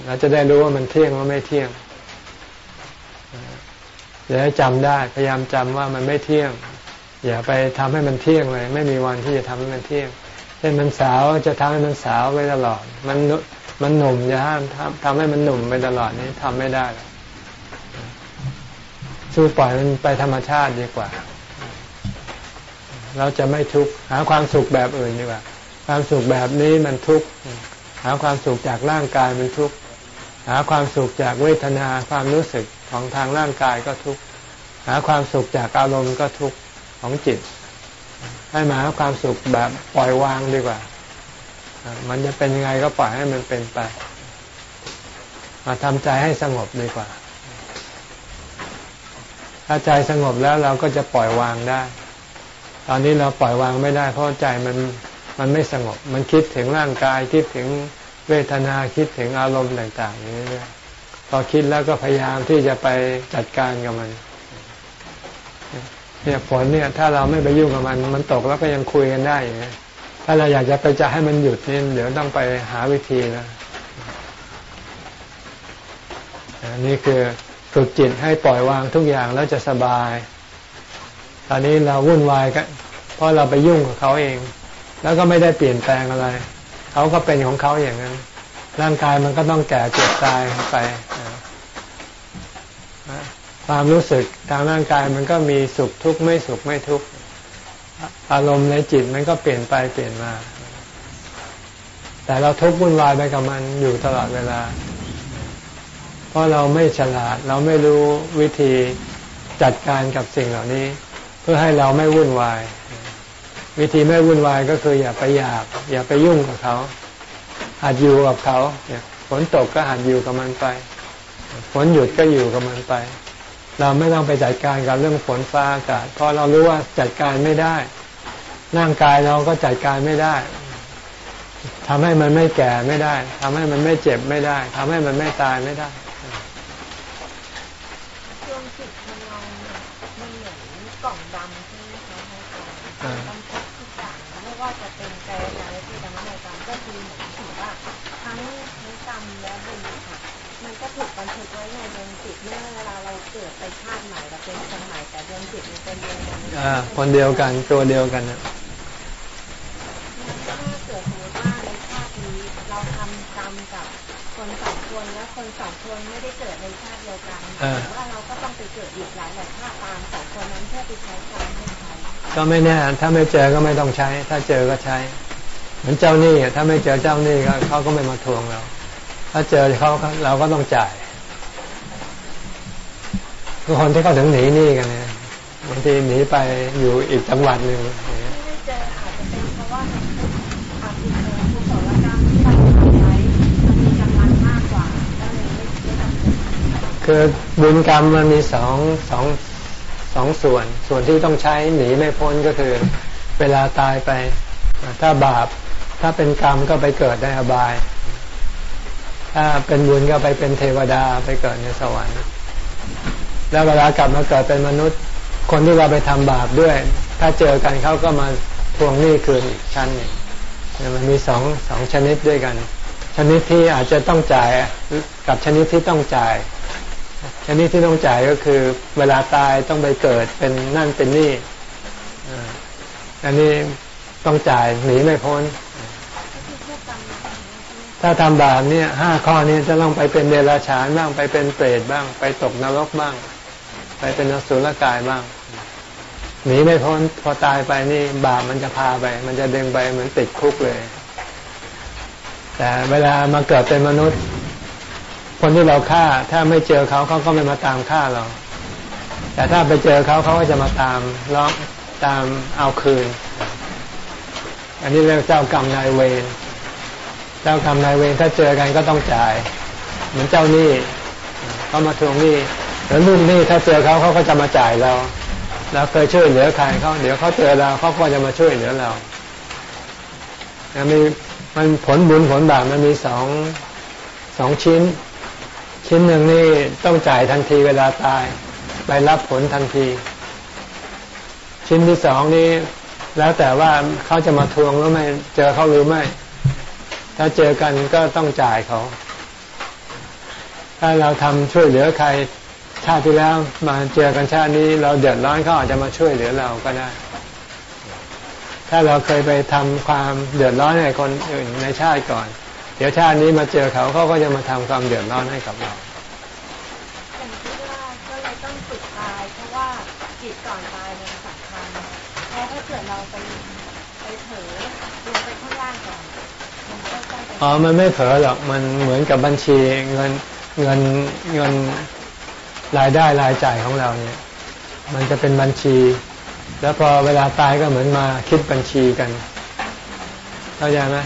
[SPEAKER 1] เราจะได้รู้ว่ามันเที่ยงหรือไม่เที่ยงอย่าให้จำได้พยายามจำว่ามันไม่เที่ยง อย่าไปทำให้มันเที่ยงเลย ไม่มีวันที่จะทำให้มันเที่ยงเช่นมันสาวจะทำให้มันสาวไปตลอด มัน มันหนุ่มจะห้ามทำให้มันหนุ่มไปตลอดนี้ทำไม่ได้สู้ปล่อยมันไปธรรมชาติดีกว่า เราจะไม่ทุกข์หาความสุขแบบอื่นดีกว่า ความสุขแบบนี้มันทุกข์หาความสุขจากร่างกายมันทุกข์หาความสุขจากเวทนาความรู้สึกของทางร่างกายก็ทุกข์หาความสุขจากอารมณ์ก็ทุกข์ของจิต ให้มาหาความสุขแบบปล่อยวางดีกว่า มันจะเป็นยังไงก็ปล่อยให้มันเป็นไป มาทำใจให้สงบดีกว่า ถ้าใจสงบแล้วเราก็จะปล่อยวางได้ ตอนนี้เราปล่อยวางไม่ได้ เพราะใจมันมันไม่สงบ มันคิดถึงร่างกายคิดถึงเวทนาคิดถึงอารมณ์ต่างๆอย่างนี้พอคิดแล้วก็พยายามที่จะไปจัดการกับมัน เนี่ยฝนเนี่ย ถ้าเราไม่ไปยุ่งกับมัน มันตกแล้วก็ยังคุยกันได้อย่างนี้ ถ้าเราอยากจะไปจะให้มันหยุดนี่เดี๋ยวต้องไปหาวิธีนะนี่คือฝึกจิตให้ปล่อยวางทุกอย่างแล้วจะสบาย ตอนนี้เราวุ่นวายกันเพราะเราไปยุ่งกับเขาเอง แล้วก็ไม่ได้เปลี่ยนแปลงอะไร เขาก็เป็นของเขาอย่างนั้น ร่างกายมันก็ต้องแก่เจ็บตายไป ความรู้สึกทางร่างกายมันก็มีสุขทุกข์ไม่สุขไม่ทุกข์ อารมณ์ในจิตมันก็เปลี่ยนไปเปลี่ยนมา แต่เราทุกข์วุ่นวายไปกับมันอยู่ตลอดเวลา เพราะเราไม่ฉลาด เราไม่รู้วิธีจัดการกับสิ่งเหล่านี้ เพื่อให้เราไม่วุ่นวาย วิธีไม่วุ่นวายก็คืออย่าไปอยาก อย่าไปยุ่งกับเขา หัดอยู่กับเขาฝนตกก็หัดอยู่กับมันไปฝนหยุดก็อยู่กับมันไป เราไม่ต้องไปจัดการกับเรื่องฝนฟ้าอากาศเพราะเรารู้ว่าจัดการไม่ได้ ร่างกายเราก็จัดการไม่ได้ทำให้มันไม่แก่ไม่ได้ทำให้มันไม่เจ็บไม่ได้ทำให้มันไม่ตายไม่ได้
[SPEAKER 3] วงจิตมันเรามันเหมือนกล่องดำใช่ไหมคะว่าจะเป็นกายญาณและจิตวิญญาณก็คือเหมือนถือว่าทั้งทั้งกรรมและบุญค่ะมันก็ถูกบันทึกไว้ในดวงจิตเมื่อเวลาเราเกิดไปชาติใหม่ เราเป็นคนใหม่แต่ดวงจิตมันเป็นดวงเดียวกัน
[SPEAKER 1] คนเดียวกันตัวเดียวกันนะ
[SPEAKER 3] ถ้าเกิดสมมติว่าในชาตินี้เราทำกรรมกับคนสองคนแล้วคนสองคนไม่ได้เกิดในชาติเดียวกันว่าเราก็ต้องไปเกิดอีกหลายหลายชาติตามสองคนนั้นเพื่อไปใช้กรรมให้เขา
[SPEAKER 1] ก็ไม่แน่ถ้าไม่เจอก็ไม่ต้องใช้ ถ้าเจอก็ใช้ เหมือนเจ้าหนี้ถ้าไม่เจอเจ้าหนี้ก็เขาก็ไม่มาทวงเรา ถ้าเจอเขาเราก็ต้องจ่าย ทุกคนที่เขาถึงหนีนี้กันเนี่ยบางทีหนีไปอยู่อีกจังหวัดหนึ่ง
[SPEAKER 3] ไม่เจออาจจะเป็นเพราะว่าอาภิเษกกุศลกรรที่เราทำไว้มีกำลังมากกว่า
[SPEAKER 1] คือบุญกรรมมันมีสองสองสองส่วน ส่วนที่ต้องใช้หนีไม่พ้นก็คือ เวลาตายไป ถ้าบาปถ้าเป็นกรรมก็ไปเกิดในอบาย ถ้าเป็นบุญก็ไปเป็นเทวดาไปเกิดในสวรรค์ แล้วเวลากลับมาเกิดเป็นมนุษย์ คนที่เราไปทำบาปด้วย ถ้าเจอกันเขาก็มาทวงหนี้คืนอีกชั้นหนึ่งมันมีสองสองชนิดด้วยกัน ชนิดที่อาจจะต้องจ่ายกับชนิดที่ต้องจ่าย ชนิดที่ต้องจ่ายก็คือเวลาตายต้องไปเกิดเป็นนั่นเป็นนี่อันนี้ต้องจ่ายหนีไม่พ้น ถ้าทำบาปเนี่ยห้าข้อนี้จะต้องไปเป็นเดรัจฉานบ้างไปเป็นเปรตบ้าง ไปตกนรกบ้าง ไปเป็นอสุรกายบ้างหนีไม่พ้นพอตายไปนี่บาปมันจะพาไป มันจะดึงไปเหมือนติดคุกเลย แต่เวลามาเกิดเป็นมนุษย์ คนที่เราฆ่า ถ้าไม่เจอเขาเขาก็ไม่มาตามฆ่าเรา แต่ถ้าไปเจอเขาเขาก็จะมาตามร้องตามเอาคืน อันนี้เรียกเจ้ากรรมนายเวรเจ้ากรรมนายเวรถ้าเจอกันก็ต้องจ่าย เหมือนเจ้าหนี้เขามาทวงหนี้ แล้วรุ่นนี้ถ้าเจอเขาเขาก็จะมาจ่ายเราเราเคยช่วยเหลือใครเขาเดี๋ยวเขาเจอเราเขาก็จะมาช่วยเหลือเราแต่มีมันผลบุญผลบาปมันมีสองสองชิ้น ชิ้นหนึ่งนี่ต้องจ่ายทันทีเวลาตาย ไปรับผลทันที ชิ้นที่สองนี้แล้วแต่ว่าเขาจะมาทวงหรือไม่เจอเขาหรือไม่ ถ้าเจอกันก็ต้องจ่ายเขา ถ้าเราทำช่วยเหลือใคร ชาติที่แล้วมาเจอกันชาตินี้เราเดือดร้อนเขาอาจจะมาช่วยเหลือเราก็ได้ ถ้าเราเคยไปทำความเดือดร้อนให้คนอื่นในชาติก่อน เดี๋ยวชาตินี้มาเจอเขาเขาก็จะมาทำความเดือดร้อนให้กับเรา
[SPEAKER 3] อย่างที่ว่าเลยต้องฝึกตายเพราะว่าจิตก่อนตายมันสำคัญเพราะถ้าเกิดเราไปไปเผลอลงไปข้างล่างก่อนองอ๋อ
[SPEAKER 1] มันไม่เผลอหรอก มันเหมือนกับบัญชีเงินเงินเงิน รายได้รายจ่ายของเราเนี่ย มันจะเป็นบัญชี แล้วพอเวลาตายก็เหมือนมาคิดบัญชีกันเข้าใจไหม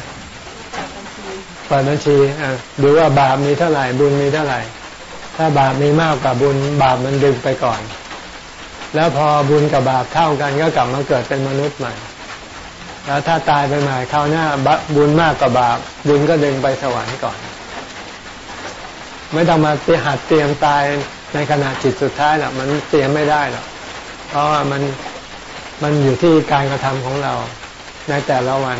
[SPEAKER 1] เปิดบัญชีดูว่าบาปมีเท่าไหร่บุญมีเท่าไหร่ ถ้าบาปมีมากกว่าบุญบาปมันดึงไปก่อน แล้วพอบุญกับบาปเท่ากันก็กลับมาเกิดเป็นมนุษย์ใหม่ แล้วถ้าตายไปใหม่คราวหน้าบุญมากกว่าบาป บุญก็ดึงไปสวรรค์ก่อน ไม่ต้องมาเตรียหัดเตรียมตาย ในขณะจิตสุดท้ายหรอกมันเตรียมไม่ได้หรอกเพราะว่ามันมันอยู่ที่การกระทำของเราในแต่ละวัน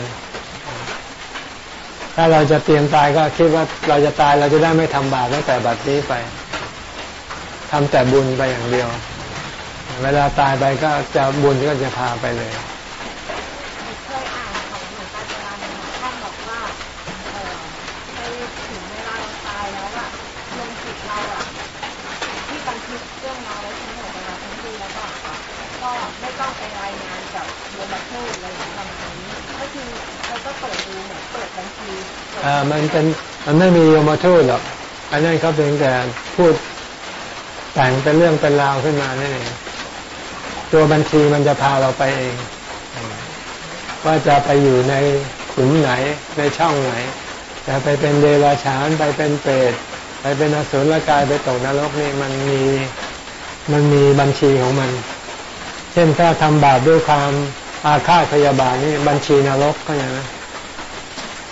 [SPEAKER 1] ถ้าเราจะเตรียมตายก็คิดว่าเราจะตายเราจะได้ไม่ทำบาปตั้งแต่บัดนี้ไปทำแต่บุญไปอย่างเดียว เวลาตายไปก็จะบุญก็จะพาไปเลย อ่ามันเป็นมันไม่มีโยมทูตหรอกอันนั้นเขาเป็นแต่พูดแต่งเป็นเรื่องเป็นราวขึ้นมานั่นเองตัวบัญชีมันจะพาเราไปเอง ว่าจะไปอยู่ในขุมไหนในช่องไหนจะไปเป็นเดรัจฉานไปเป็นเปรตไปเป็นอสุรกายไปตกนรกนี่มันมีมันมีบัญชีของมัน เช่นถ้าทำบาปด้วยความ อาฆาตพยาบาทนี่บัญชีนรกก็อย่างนั้น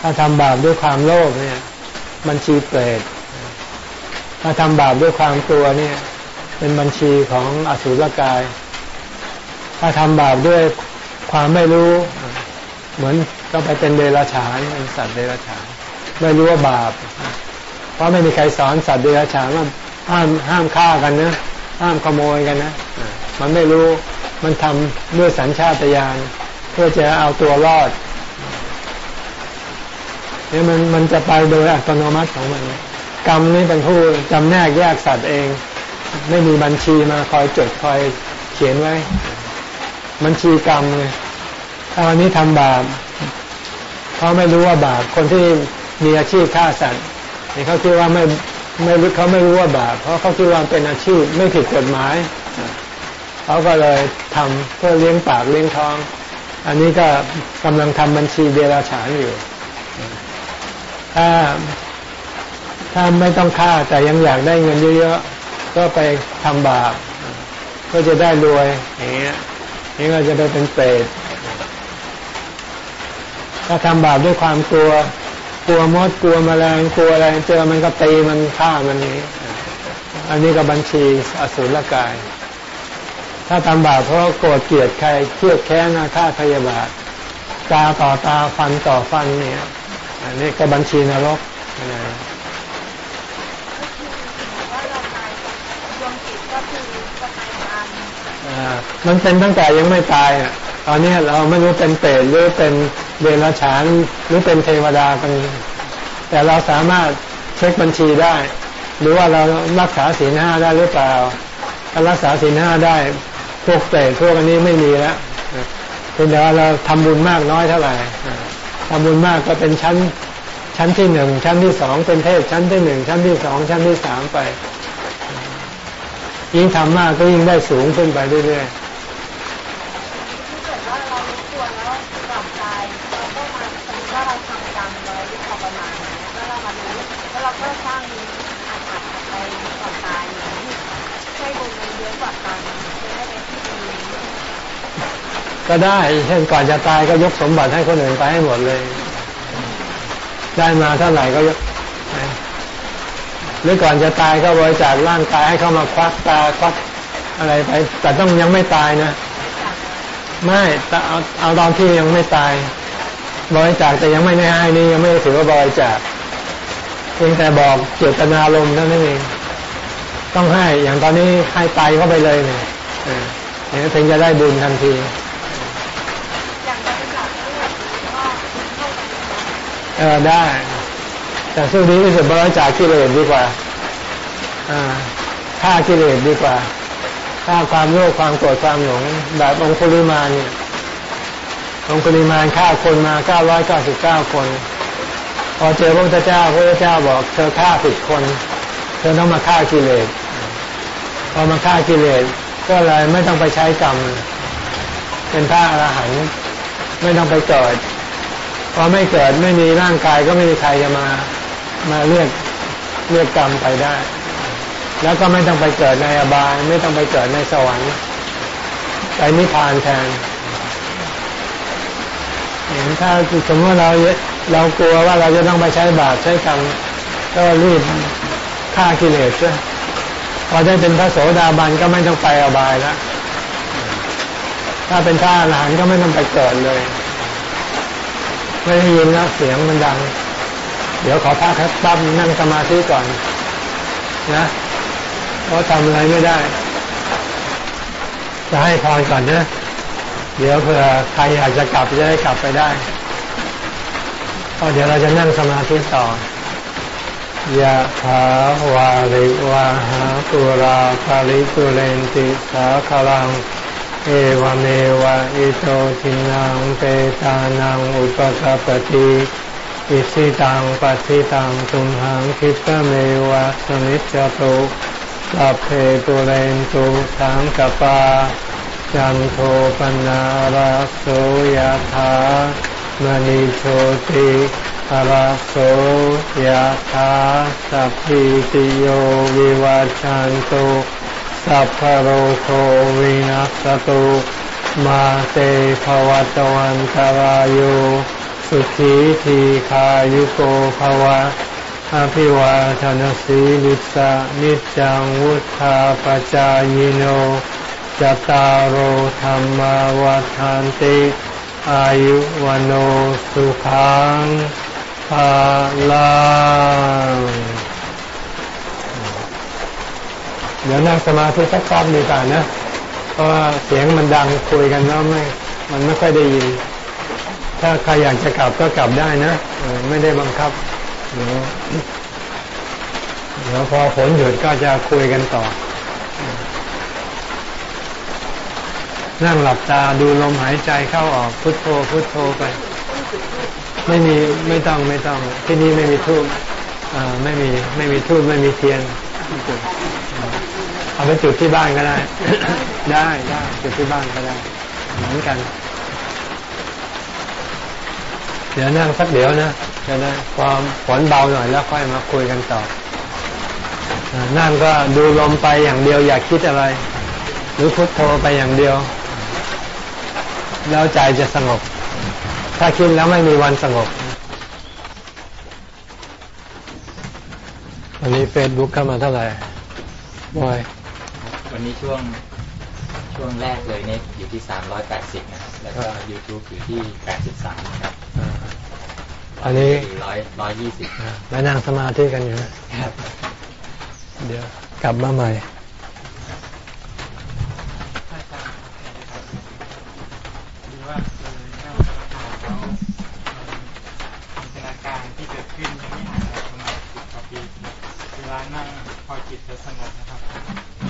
[SPEAKER 1] ถ้าทำบาปด้วยความโลภเนี่ย บัญชีเปรตถ้าทำบาปด้วยความกลัวเนี่ย เป็นบัญชีของอสุรกาย ถ้าทำบาปด้วยความไม่รู้ เหมือนก็ไปเป็นเดรัจฉานเป็นสัตว์เดรัจฉานไม่รู้ว่าบาป เพราะไม่มีใครสอนสัตว์เดรัจฉานว่าห้ามห้ามฆ่ากันนะห้ามขโมยกันนะมันไม่รู้ มันทำด้วยสัญชาตญาณเพื่อจะเอาตัวรอดเนี่ยมันมันจะไปโดยอัตโนมัติของมัน กรรมนี่เป็นผู้จำแนกแยกสัตว์เอง ไม่มีบัญชีมาคอยจดคอยเขียนไว้ บัญชีกรรมเลยถ้าวันนี้ทำบาปเขาไม่รู้ว่าบาปคนที่มีอาชีพฆ่าสัตว์นี่เขาคิดว่าไม่ไม่รู้เขาไม่รู้ว่าบาปเพราะเขาคิดว่าเป็นอาชีพไม่ผิดกฎหมาย เขาก็เลยทำเพื่อเลี้ยงปากเลี้ยงท้อง อันนี้ก็กำลังทำบัญชีเดรัจฉานอยู่ ถ้าถ้าไม่ต้องฆ่าแต่ยังอยากได้เงินเยอะๆก็ไปทำบาปก็จะได้รวยอย่างเงี้ยนี่ก็จะได้เป็นเปรตถ้าทำบาปด้วยความกลัว กลัวมดกลัวแมลงกลัวอะไร เจอมันก็ตีมันฆ่ามันนี้ อันนี้ก็บัญชีอสุรกาย ถ้าทำบาปเพราะโกรธเกลียดใครเครียดแค้นฆ่าพยาบาทตาต่อตาฟันต่อฟันเนี่ยอันนี้ก็บัญชีนรกนะมันเป็นตั้งแต่ยังไม่ตายอะตอนนี้เราไม่รู้เป็นเปรตหรือเป็นเดรัจฉานหรือเป็นเทวดากัน แต่เราสามารถเช็คบัญชีได้ หรือว่าเรารักษาศีลห้าได้หรือเปล่า ถ้ารักษาศีลห้าได้ พวกเตะพวกอันนี้ไม่มีแล้วเป็นแต่ว่าเราทำบุญมากน้อยเท่าไหร่ทำบุญมากก็เป็นชั้นชั้นที่หนึ่งชั้นที่สองเป็นเทพชั้นที่หนึ่งชั้นที่สองชั้นที่สามไป ยิ่งทำมากก็ยิ่งได้สูงขึ้นไปเรื่อยๆ ก็ได้ เช่นก่อนจะตายก็ยกสมบัติให้คนอื่นไปให้หมดเลย ได้มาเท่าไหร่ก็ยกหรือก่อนจะตายก็บริจาคร่างกายให้เข้ามาควักตาควักอะไรไป แต่ต้องยังไม่ตายนะ ไม่เอาเอาตอนที่ยังไม่ตาย บริจาคแต่ยังไม่ได้ให้นี่ยังไม่ถือว่าบริจาคเพียงแต่บอกเจตนาลมเท่านั้นเองต้องให้อย่างตอนนี้ให้ไตเข้าไปเลยเนี่ยอย่างนี้ถึงจะได้บุญทันที เออได้ แต่ซึ่งดีที่สุดบริจาคกิเลสดีกว่าฆ่ากิเลสดีกว่าฆ่าความโลภความโกรธความหลงแบบองคุลิมาเนี่ยองคุลิมาฆ่าคนมาเก้าร้อยเก้าสิบเก้าคน พอเจอพระเจ้าพระเจ้าบอก เธอฆ่าผิดคน เธอต้องมาฆ่ากิเลสพอมาฆ่ากิเลสก็เลยไม่ต้องไปใช้กรรม เป็นพระอรหันต์ไม่ต้องไปเกิด พอไม่เกิดไม่มีร่างกายก็ไม่มีใครจะมามาเรียกเรียกกรรมไปได้ แล้วก็ไม่ต้องไปเกิดในอบาย ไม่ต้องไปเกิดในสวรรค์ไปนิพพานแทนเห็นถ้าสมมติเราเรากลัวว่าเราจะต้องไปใช้บาปใช้กรรมก็รีบฆ่ากิเลสซะพอได้เป็นพระโสดาบันก็ไม่ต้องไปอบายแล้วถ้าเป็นพระอรหันต์ก็ไม่ต้องไปเกิดเลย ไม่ได้ยินนะเสียงมันดัง เดี๋ยวขอพักครับตั้มนั่งสมาธิก่อน นะเพราะทำอะไรไม่ได้ จะให้พรก่อนนะเดี๋ยวเผื่อใครอยากจะกลับจะได้กลับไปได้ก็เดี๋ยวเราจะนั่งสมาธิต่อยะถาวาริวาหาตุราภาริตุเรนติสาคลัง เอวเมวะอิโตทินังเปตานังอุปกปติอิสิตังปัสิตังตุมหังคิปะเมวะสมิจจตุสัพเพตุเรนตุสังกปาจันโทปนาราโสยธามณิโชติราโสยธาสัพพิติโยวิวัจจันตุ สัพพโรโควินัสตุมาเตภวัตวันตารโยสุขีทีขายุโกภวะอภิวาทนสีลิสานิจังวุธาปจายโนจตารโหธรรมวาทานติอายุวันโอสุขังภาลัง เดี๋ยวนั่งสมาธิสักครอบดีกว่านะ เพราะว่าเสียงมันดังคุยกันแล้วไม่ มันไม่ค่อยได้ยิน ถ้าใครอยากจะกลับก็กลับได้นะไม่ได้บังคับ เดี๋ยวพอฝนหยุดก็จะคุยกันต่อ นั่งหลับตาดูลมหายใจเข้าออกพุทโธพุทโธไป ไม่มีไม่ต้องไม่ต้อง ที่นี่ไม่มีทูบไม่มีไม่มีทูบไม่มีเทียน เอาไปจุดที่บ้านก็ได้ ได้ได้จุดที่บ้านก็ได้ เหมือนกัน เดี๋ยวนั่งสักเดี๋ยวนะจะได้ความฝนเบาหน่อยแล้วค่อยมาคุยกันต่อ นั่งก็ดูลมไปอย่างเดียวอย่าคิดอะไร หรือพุทโธไปอย่างเดียว แล้วใจจะสงบ ถ้าคิดแล้วไม่มีวันสงบวันนี้เฟซบุ๊กเข้ามาเท่าไหร่บอย
[SPEAKER 4] วันนี้ช่วงช่วงแรกเลยเนี่ยอยู่ที่สามร้อยแปดสิบนะแล้วก็ยูทูบอยู่ที่แปดสิบสามนะครับ
[SPEAKER 1] อันนี้
[SPEAKER 4] ร้อยร้อยยี่สิบ
[SPEAKER 1] แม่นั่งสมาธิกันอยู่นะครับเดี๋ยวกลับมาใหม่เร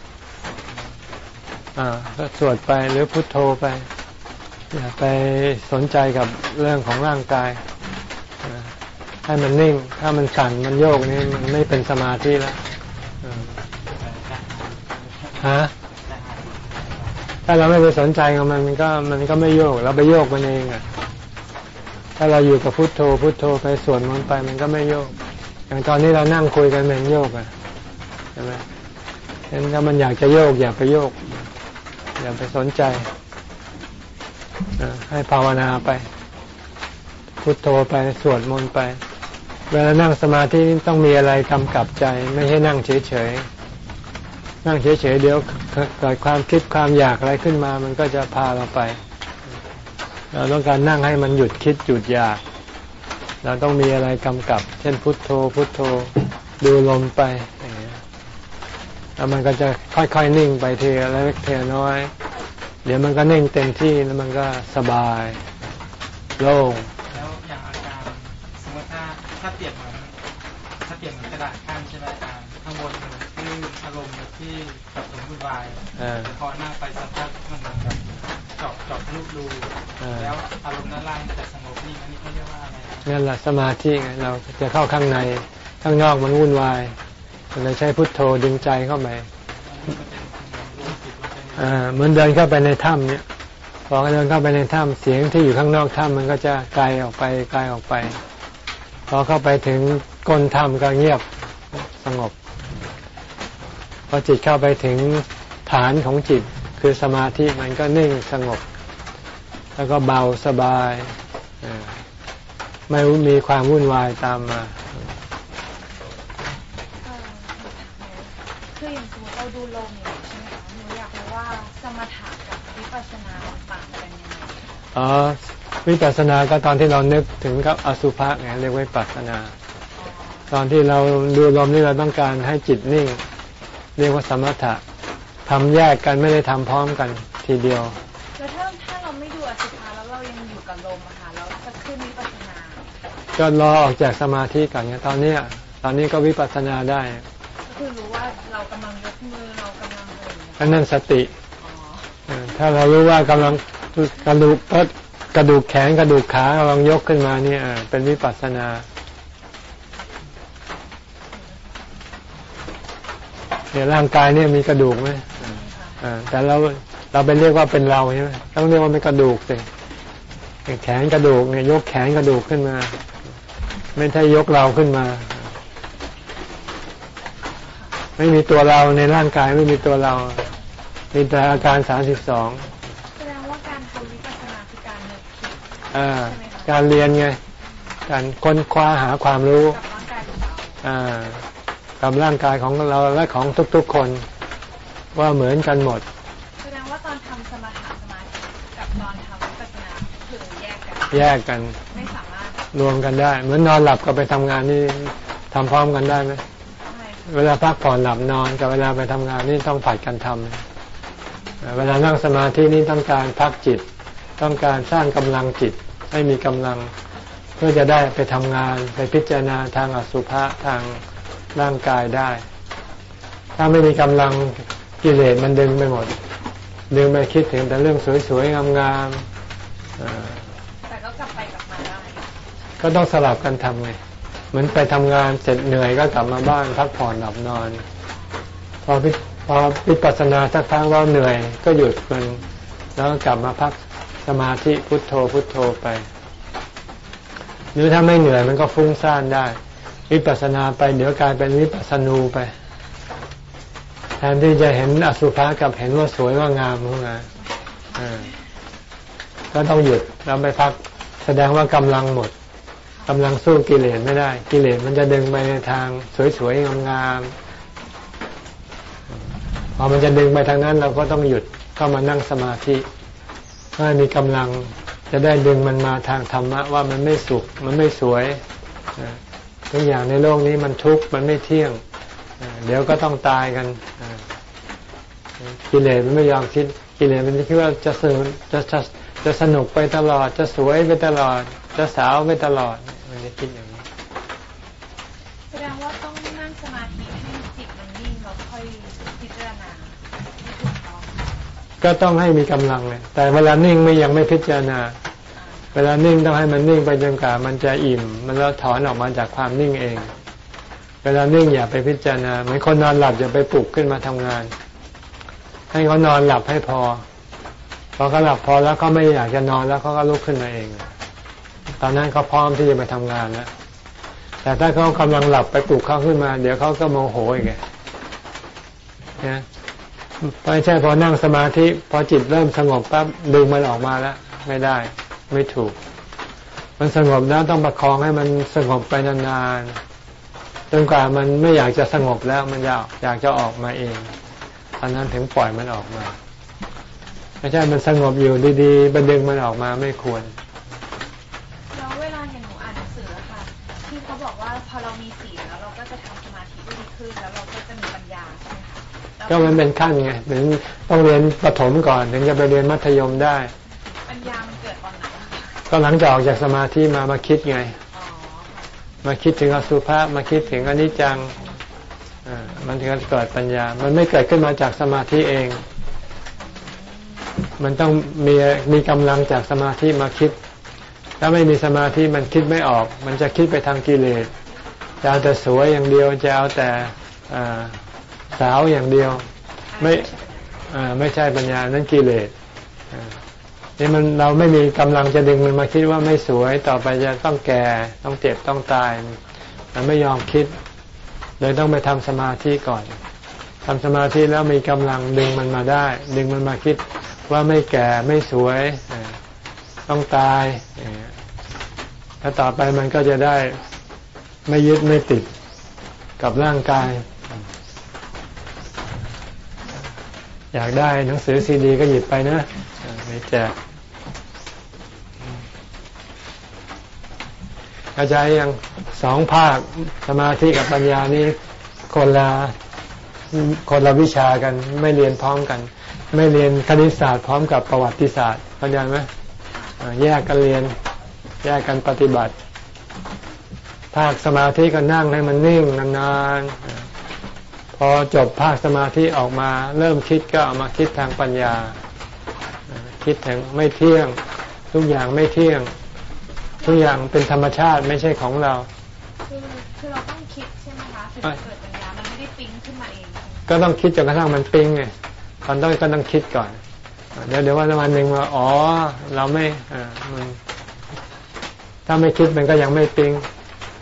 [SPEAKER 1] ก็สวดไปหรือพุทโธไป อย่าไปสนใจกับเรื่องของร่างกาย ให้มันนิ่ง ถ้ามันสั่นมันโยกนี่มันไม่เป็นสมาธิแล้วฮะถ้าเราไม่ไปสนใจกับมันมันก็มันก็ไม่โยก เราไปโยกมันเองอะถ้าเราอยู่กับพุโทโธ พุโทโธไปสวดมนต์ไปมันก็ไม่โยก อย่างตอนนี้เรานั่งคุยกันมันโยกอะใช่ไหมเห็นถ้ามันอยากจะโยกอย่าไปโยก อย่าไปสนใจให้ภาวนาไป พุโทโธไปสวดมนต์ไป เวลานั่งสมาธิต้องมีอะไรกำกับใจ ไม่ให้นั่งเฉยๆนั่งเฉยๆเดี๋ยวเกิดความคิดความอยากอะไรขึ้นมา มันก็จะพาเราไป เราต้องการนั่งให้มันหยุดคิดหยุดอยาก เราต้องมีอะไรกำกับ เช่นพุทโธ พุทโธดูลมไป แล้วมันก็จะค่อยๆนิ่งไปเทีละเล็กเทีน้อย เดี๋ยวมันก็นิ่งเต็มที่แล้วมันก็สบายโล่ง
[SPEAKER 5] ถ้าเปลี่ยนเหมือนถ้าเปลี่ยนเหมือนกระดาษข้างใช่ไหมอาจารย์ข้างบนคืออารมณ์ที่สับสนวุ่นวายแต่พอนั่งไปสักพักมันเหมือนกับเจาะเจาะลูกดูแล้วอารมณ์ด้านล่างจะสงบนิ่งอันนี้เขาเรียกว่าอะไร
[SPEAKER 1] นั่นแหละสมาธิไงเราจะเข้าข้างในข้างนอกมันวุ่นวาย เราใช้พุทโธดึงใจเข้าไปเหมือนเดินเข้าไปในถ้ำเนี่ยพอเดินเข้าไปในถ้ำเสียงที่อยู่ข้างนอกถ้ำมันก็จะไกลออกไปไกลออกไป พอเข้าไปถึงก้นถ้ำก็เงียบสงบพอจิตเข้าไปถึงฐานของจิตคือสมาธิมันก็นิ่งสงบ แล้วก็เบาสบายไม่มีความวุ่นวายตามมา
[SPEAKER 2] คืออย่างสมมติเราดูลมอย่างใช่ไหมคะหนูอยากรู้ว่าสมถะกับวิปัสสนาต่างกันยังไง อ๋อ
[SPEAKER 1] วิปัสสนาก็ตอนที่เรานึกถึงกับอสุภะไงเรียกว่าวิปัสสนา ตอนที่เราดูลมนี่เราต้องการให้จิตนิ่ง เรียกว่าสมถะทำแยกกันไม่ได้ทำพร้อมกันทีเดียว
[SPEAKER 2] แล้วถ้าถ้าเราไม่ดูอสุภะแล้วเรายังอยู่กับลมอะค่ะเราจะขึ้นวิปัสสนา
[SPEAKER 1] ก็รอออกจากสมาธิก่อนไงตอนนี้ตอนนี้ก็วิปัสสนาได้
[SPEAKER 2] ก็คือรู้ว่าเรากำลังยกมือเรากำลัง
[SPEAKER 1] อะไรนั่นสติถ้าเรารู้ว่ากำลัง กระดูกกระดูกแขนกระดูกขาลองยกขึ้นมาเนี่ยเป็นวิปัสสนาเนี่ยร่างกายเนี่ยมีกระดูกไหมแต่เราเราไปเรียกว่าเป็นเราใช่ไหมต้องเรียกว่าเป็นกระดูกสิแขนกระดูกเนี่ยยกแขนกระดูกขึ้นมา ไม่ใช่ยกเราขึ้นมา ไม่มีตัวเราในร่างกายไม่มีตัวเรา มีแต่อาการสามสิบสอง การเรียนไง การค้นคว้าหาความรู้กับร่างกายของเราและของทุกๆคนว่าเหมือนกันหมด
[SPEAKER 2] แสดงว่าตอนทำสมาธิสมาธิกับตอนทำวิปัสสนาคือแยกกัน
[SPEAKER 1] แยกกัน
[SPEAKER 2] ไม่สามารถ
[SPEAKER 1] รวมกันได้ เหมือนนอนหลับกับไปทำงานนี่ทำพร้อมกันได้ไหม
[SPEAKER 2] ใช่
[SPEAKER 1] เวลาพักผ่อนหลับนอนกับเวลาไปทำงานนี่ต้องผัดกันทำเวลานั่งสมาธินี่ต้องการพักจิต ต้องการสร้างกำลังจิตให้มีกำลังเพื่อจะได้ไปทำงานไปพิจารณาทางอสุภะทางร่างกายได้ ถ้าไม่มีกำลังกิเลสมันดึงไปหมด ดึงไปคิดถึงแต่เรื่องสวยๆงามๆ
[SPEAKER 2] แต่ก็กลับไปกลับมาได้
[SPEAKER 1] ก็ต้องสลับกันทำไงเหมือนไปทำงานเสร็จเหนื่อยก็กลับมาบ้านพักผ่อนหลับนอน พอพิพอวิปัสสนาสักครั้งเราเหนื่อยก็หยุดมันแล้วกลับมาพัก สมาธิพุทโธพุทโธไป หรือถ้าไม่เหนื่อยมันก็ฟุ้งซ่านได้ วิปัสสนาไปเดี๋ยวกลายเป็นวิปัสสนูไป แทนที่จะเห็นอสุภะกับเห็นว่าสวยว่างามขึ้นมาเออก็ต้องหยุดแล้วไปพักแสดงว่ากำลังหมดกำลังสู้กิเลสไม่ได้ กิเลสมันจะดึงไปในทางสวยๆงามๆพอมันจะดึงไปทางนั้นเราก็ต้องหยุดเข้ามานั่งสมาธิ ให้มีกำลังจะได้ดึงมันมาทางธรรมะว่ามันไม่สุข มันไม่สวยทุกอย่างในโลกนี้มันทุกข์มันไม่เที่ยง เดี๋ยวก็ต้องตายกันกิเลสมันไม่ยอมคิดกิเลสมันคิดว่าจะสนุกจะจะจะสนุกไปตลอด จะสวยไปตลอด จะสาวไปตลอดมันจะคิดอย่างนี้
[SPEAKER 2] แสดงว่าต้องนั่งสมาธิให้จิตมันนิ่งแล้วค่อยพิจารณาที่ถูกต้อง
[SPEAKER 1] ก็ต้องให้มีกำลังเลยแต่เวลานิ่งไม่ยังไม่พิจารณา เวลานิ่งต้องให้มันนิ่งไปจนกว่ามันจะอิ่ม มันแล้วถอนออกมาจากความนิ่งเอง เวลานิ่งอย่าไปพิจารณาเหมือนคนนอนหลับอย่าไปปลุกขึ้นมาทำงาน ให้เขานอนหลับให้พอพอเขาหลับพอแล้วเขาไม่อยากจะนอนแล้วเขาก็ลุกขึ้นมาเอง ตอนนั้นเขาพร้อมที่จะไปทำงานแล้วแต่ถ้าเขากำลังหลับไปปลุกเขาขึ้นมา เดี๋ยวเขาก็โมโหอีกไงนะ ไม่ใช่พอนั่งสมาธิพอจิตเริ่มสงบปั๊บดึงมันออกมาแล้ว ไม่ได้ไม่ถูก มันสงบแล้วต้องประคองให้มันสงบไปนานๆจนกว่ามันไม่อยากจะสงบแล้วมันอยากอยากจะออกมาเองตอนนั้นถึงปล่อยมันออกมา ไม่ใช่มันสงบอยู่ดีๆไปดึงมันออกมาไม่ควร
[SPEAKER 2] ก็มันเป็
[SPEAKER 1] นขั้นไงเหมือนต้องเรียนประถมก่อนถึงจะไปเรียนมัธยมได้
[SPEAKER 2] ปัญญามันเกิดตอนไหนอะคะ
[SPEAKER 1] ก็หลังจากออกจากสมาธิมามาคิดไง
[SPEAKER 2] อ๋อค่ะ
[SPEAKER 1] มาคิดถึงอสุภะมาคิดถึงอนิจจังอ่ามันถึงจะเกิดปัญญา มันไม่เกิดขึ้นมาจากสมาธิเอง มันต้องมีมีกำลังจากสมาธิมาคิด ถ้าไม่มีสมาธิมันคิดไม่ออก มันจะคิดไปทางกิเลสจะเอาแต่สวยอย่างเดียวจะเอาแต่อ่า สาวอย่างเดียว ไม่อ่าไม่ใช่ปัญญานั่นกิเลสอ่านี่มันเราไม่มีกำลังจะดึงมันมาคิดว่าไม่สวยต่อไปจะต้องแก่ต้องเจ็บต้องตายมันไม่ยอมคิด เลยต้องไปทำสมาธิก่อนทำสมาธิแล้วมีกำลังดึงมันมาได้ ดึงมันมาคิดว่าไม่แก่ไม่สวยเอ่อต้องตายเอ่อถ้าต่อไปมันก็จะได้ไม่ยึดไม่ติดกับร่างกาย อยากได้หนังสือซีดี ก็หยิบไปนะไม่แจกเข้าใจยังสองภาคสมาธิกับปัญญานี้คนละคนละวิชากันไม่เรียนพร้อมกัน ไม่เรียนคณิตศาสตร์พร้อมกับประวัติศาสตร์เข้าใจไหมแยกกันเรียน แยกกันปฏิบัติภาคสมาธิก็นั่งให้มันนิ่งนานๆ อ่าพอจบภาคสมาธิออกมา เริ่มคิดก็เอามาคิดทางปัญญาอ่าคิดถึงไม่เที่ยง ทุกอย่างไม่เที่ยง ทุกอย่างเป็นธรรมชาติไม่ใช่ของเรา
[SPEAKER 2] คือคือเราต้องคิดใช่ไหมคะถึงจะเกิดปัญญามันไม่ได้ปิ๊งขึ้นมาเองใช่ไหม
[SPEAKER 1] ก็ต้องคิดจนกระทั่งมันปิ้งไงตอนต้นก็ต้องคิดก่อน เดี๋ยวเดี๋ยววันวันหนึ่งว่าอ๋อ เราไม่อ่ามันถ้าไม่คิดมันก็ยังไม่ปิ้ง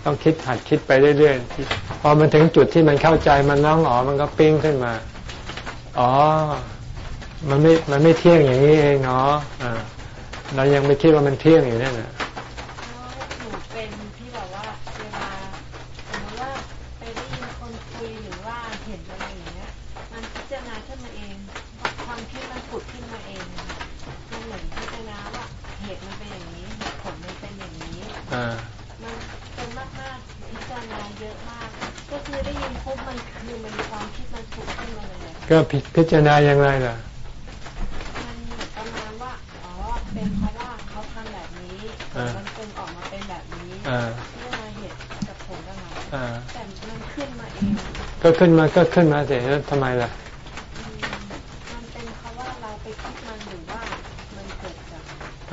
[SPEAKER 1] ต้องคิดหัดคิดไปเรื่อยๆ พอมันถึงจุดที่มันเข้าใจมันน้องอ๋อมันก็ปิ้งขึ้นมา อ๋อ มันไม่ มันไม่เที่ยงอย่างนี้เองเนาะเรายังไม่คิดว่ามันเที่ยงอยู่นั่นน่ะ
[SPEAKER 3] แล้วหนูเป็นที่แบบว่าเวลาสมมติว่าไปได้ยินคนคุยหรือว่าเห็นอะไรอย่างเงี้ย มันพิจารณาขึ้นมาเองความคิดมันผุดขึ้นมาเองมันเหมือนที่ มันเป็นมากมากพิจารณาเยอะมาก ก็คือได้ยินปุ๊บมันคือมันความคิดมันผุดขึ้ นมาเลย
[SPEAKER 1] ก็พิจารณาอย่างไรล่ะ
[SPEAKER 3] มันเหมือนประมาณว่าอ๋อเป็นเพราะว่าเขาทำแบบนี้มันเป็นออกมาเป็นแบบนี้เรื่องมาเหตุกับผลกันมาแต่มันขึ้นมาเอง
[SPEAKER 1] ก็ขึ้นมาก็ขึ้นมาเสร็จแล้วทำไมล่ะ
[SPEAKER 3] มันเป็นเพราะว่าเราไปคิดมันหรือว่ามันเกิดจาก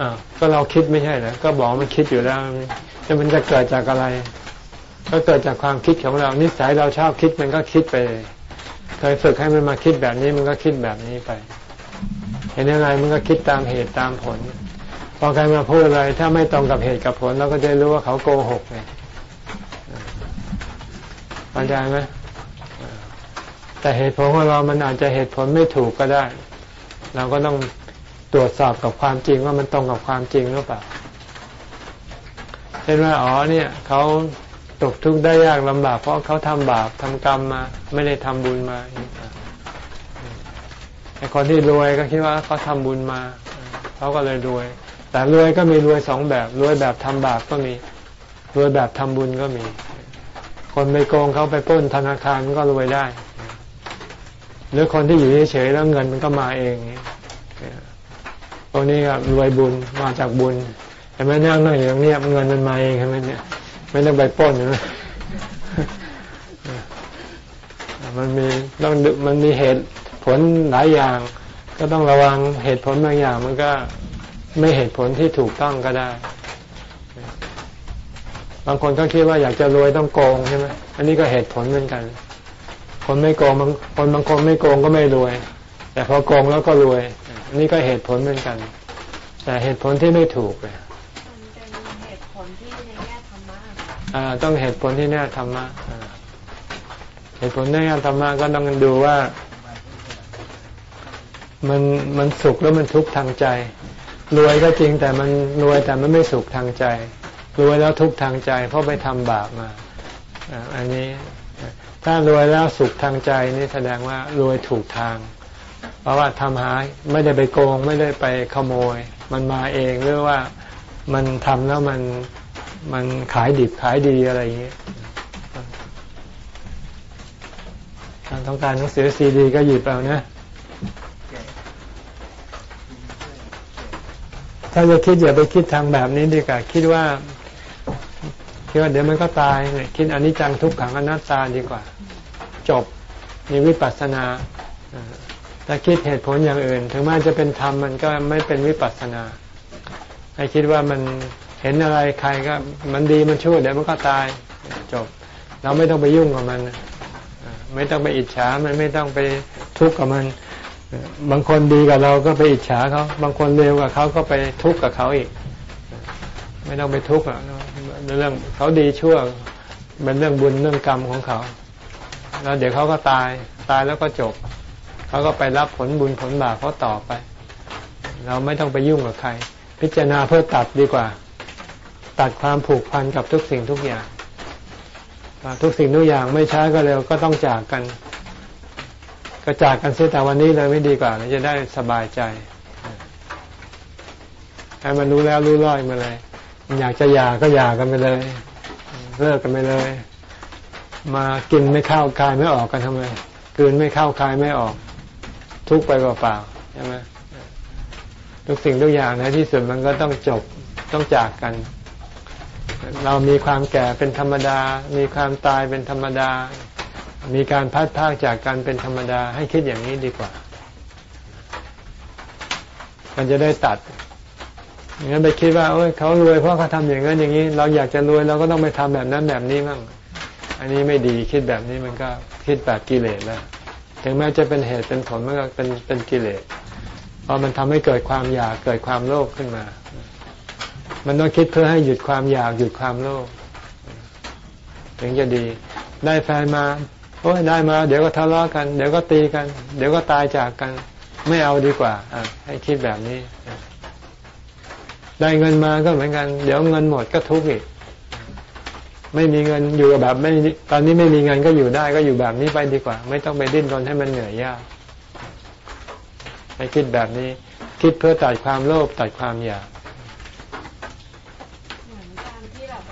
[SPEAKER 1] อ่าก็เราคิดไม่ใช่เหรอก็บอกมันคิดอยู่แล้วจะมันจะเกิดจากอะไร ก็เกิดจากความคิดของเรา นิสัยเราชอบคิดมันก็คิดไปเเคยฝึกให้มันมาคิดแบบนี้มันก็คิดแบบนี้ไป เห็นอะไรมันก็คิดตามเหตุตามผล พอใครมาพูดอะไรถ้าไม่ตรงกับเหตุกับผลเราก็จะรู้ว่าเขาโกหกไงเข้าใจไหมแต่เหตุผลของเรามันอาจจะเหตุผลไม่ถูกก็ได้ เราก็ต้องตรวจสอบกับความจริงว่ามันตรงกับความจริงหรือเปล่า เช่นว่าอ๋อเนี่ยเขา ตกทุกข์ได้ยากลำบาก เพราะเขาทำบาปทำกรรมมา ไม่ได้ทำบุญมาไอ้คนที่รวยก็คิดว่าเขาทำบุญมาเขาก็เลยรวย แต่รวยก็มีรวยสองแบบรวยแบบทำบาปก็มีรวยแบบทำบุญก็มี คนไปโกงเขาไปป้นธนาคารก็รวยได้ หรือคนที่อยู่เฉยๆแล้วเงินมันก็มาเองตรงนี้ก็รวยบุญมาจากบุญแต่ไม่นั่งนั่งอย่างนี้เงินมันมาเองใช่ไหมเนี่ย ไม่ต้องไปปล้นใช่ไหมมันมีต้องมันมีเหตุผลหลายอย่าง ก็ต้องระวังเหตุผลบางอย่าง มันก็ไม่เหตุผลที่ถูกต้องก็ได้ บางคนก็คิดว่าอยากจะรวยต้องโกงใช่ไหมอันนี้ก็เหตุผลเหมือนกัน คนไม่โกงบางคนบางคนไม่โกงก็ไม่รวย แต่พอโกงแล้วก็รวย อันนี้ก็เหตุผลเหมือนกัน แต่เหตุผลที่ไม่ถูกเลย
[SPEAKER 3] เหตุผลที่ในแง่ธรรมะ
[SPEAKER 1] อ่า ต้องเหตุผลที่แน่ธรรมะเหตุผลในแง่ธรรมะก็ต้องดูว่า มันมันสุขแล้วมันทุกข์ทางใจ รวยก็จริงแต่มันรวยแต่มันไม่สุขทางใจ รวยแล้วทุกข์ทางใจ เพราะไปทำบาปมาอันนี้ถ้ารวยแล้วสุขทางใจนี่แสดงว่ารวยถูกทาง เพราะว่าทำหายไม่ได้ไปโกง ไม่ได้ไปขโมย มันมาเองหรือว่ามันทำแล้วมัน มันขายดิบขายดีอะไรอย่างนี้ยต้องการหนังสือซีดี ก็หยิบเอานะ ถ้าจะคิดอย่าไปคิดทางแบบนี้ดีกว่า คิดว่า คิดว่าเดี๋ยวมันก็ตายเนี่ยคิดอนิจจังทุกขังอนัตตาดีกว่า จบมีวิปัสสนาถ้าคิดเหตุผลอย่างอื่น ถึงแม้จะเป็นธรรมมันก็ไม่เป็นวิปัสสนาให้คิดว่ามัน ห็นอะไรใครก็มันดีมันชั่วเดี๋ยวมันก็ตายจบ เราไม่ต้องไปยุ่งกับมัน ไม่ต้องไปอิจฉามันไม่ต้องไปทุกข์กับมัน บางคนดีกับเราก็ไปอิจฉาเขาบางคนเลวกับเขาก็ไปทุกข์กับเขาอีก ไม่ต้องไปทุกข์อะเรื่องเขาดีชั่วเป็นเรื่องบุญเรื่องกรรมของเขา แล้วเดี๋ยวเขาก็ตายตายแล้วก็จบ เขาก็ไปรับผลบุญผลบาปเขาต่อไป เราไม่ต้องไปยุ่งกับใคร พิจารณาเพื่อตัดดีกว่า ตัดความผูกพันกับทุกสิ่งทุกอย่าง ทุกสิ่งทุกอย่างไม่ช้าก็เร็วก็ต้องจากกัน ก็จากกันเสียแต่วันนี้เลยไม่ดีกว่าจะได้สบายใจให้มันรู้แล้วรู้รอยมาเลย อยากจะหย่าก็หย่ากันไปเลย เลิกกันไปเลย มากินไม่เข้าคายไม่ออกกันทำไมกืนไม่เข้าคายไม่ออก ทุกไปเปล่าๆใช่ไหมทุกสิ่งทุกอย่างในที่สุดมันก็ต้องจบต้องจากกัน เรามีความแก่เป็นธรรมดา มีความตายเป็นธรรมดา มีการพัดพากจากกันเป็นธรรมดา ให้คิดอย่างนี้ดีกว่า มันจะได้ตัดอย่างนั้นไปคิดว่าเอ้ยเขารวยเพราะเขาทำอย่างนั้นอย่างนี้ เราอยากจะรวยเราก็ต้องไปทำแบบนั้นแบบนี้มั่งอันนี้ไม่ดีคิดแบบนี้มันก็คิดแบบกิเลสแล้วถึงแม้จะเป็นเหตุเป็นผลมันก็เป็นเป็นกิเลสพราะมันทำให้เกิดความอยากเกิดความโลภขึ้นมา มันต้องคิดเพื่อให้หยุดความอยากหยุดความโลภถึงจะดี ได้แฟนมาโอ้ยได้มา เดี๋ยวก็ทะเลาะกัน เดี๋ยวก็ตีกัน เดี๋ยวก็ตายจากกัน ไม่เอาดีกว่าอะให้คิดแบบนี้ ได้เงินมาก็เหมือนกัน เดี๋ยวเงินหมดก็ทุกข์อีก ไม่มีเงินอยู่แบบไม่ ตอนนี้ไม่มีเงินก็อยู่ได้ก็อยู่แบบนี้ไปดีกว่า ไม่ต้องไปดิ้นรนให้มันเหนื่อยยากให้คิดแบบนี้ คิดเพื่อตัดความโลภตัดความอยาก
[SPEAKER 3] เหมือนการที่แบบ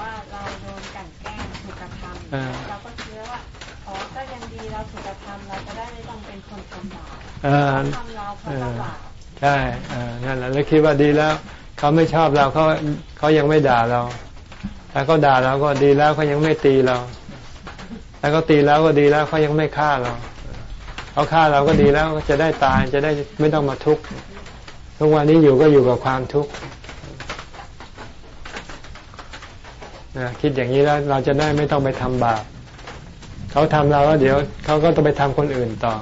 [SPEAKER 3] เราก็คิดว่าอ๋อก็ยังดีเราถูกกระทำเราจะได้ไม่ต้องเป็นคนทำบาปทำเราเขาก็บาป
[SPEAKER 1] ใช่นั่นแหละแล้วคิดว่าดีแล้ว เขาไม่ชอบเราเขาเขายังไม่ด่าเราถ้าเขาด่าเราก็ดีแล้วเขายังไม่ตีเราถ้าเขาตีแล้วก็ดีแล้วเขายังไม่ฆ่าเราเขาฆ่าเราก็ดีแล้วก็จะได้ตายจะได้ไม่ต้องมาทุกข์ทุกวันนี้อยู่ก็อยู่กับความทุกข์นะ คิดอย่างนี้แล้วเราจะได้ไม่ต้องไปทำบาปเขาทำเราแล้วเดี๋ยวเขาก็ต้องไปทำคนอื่นต่อ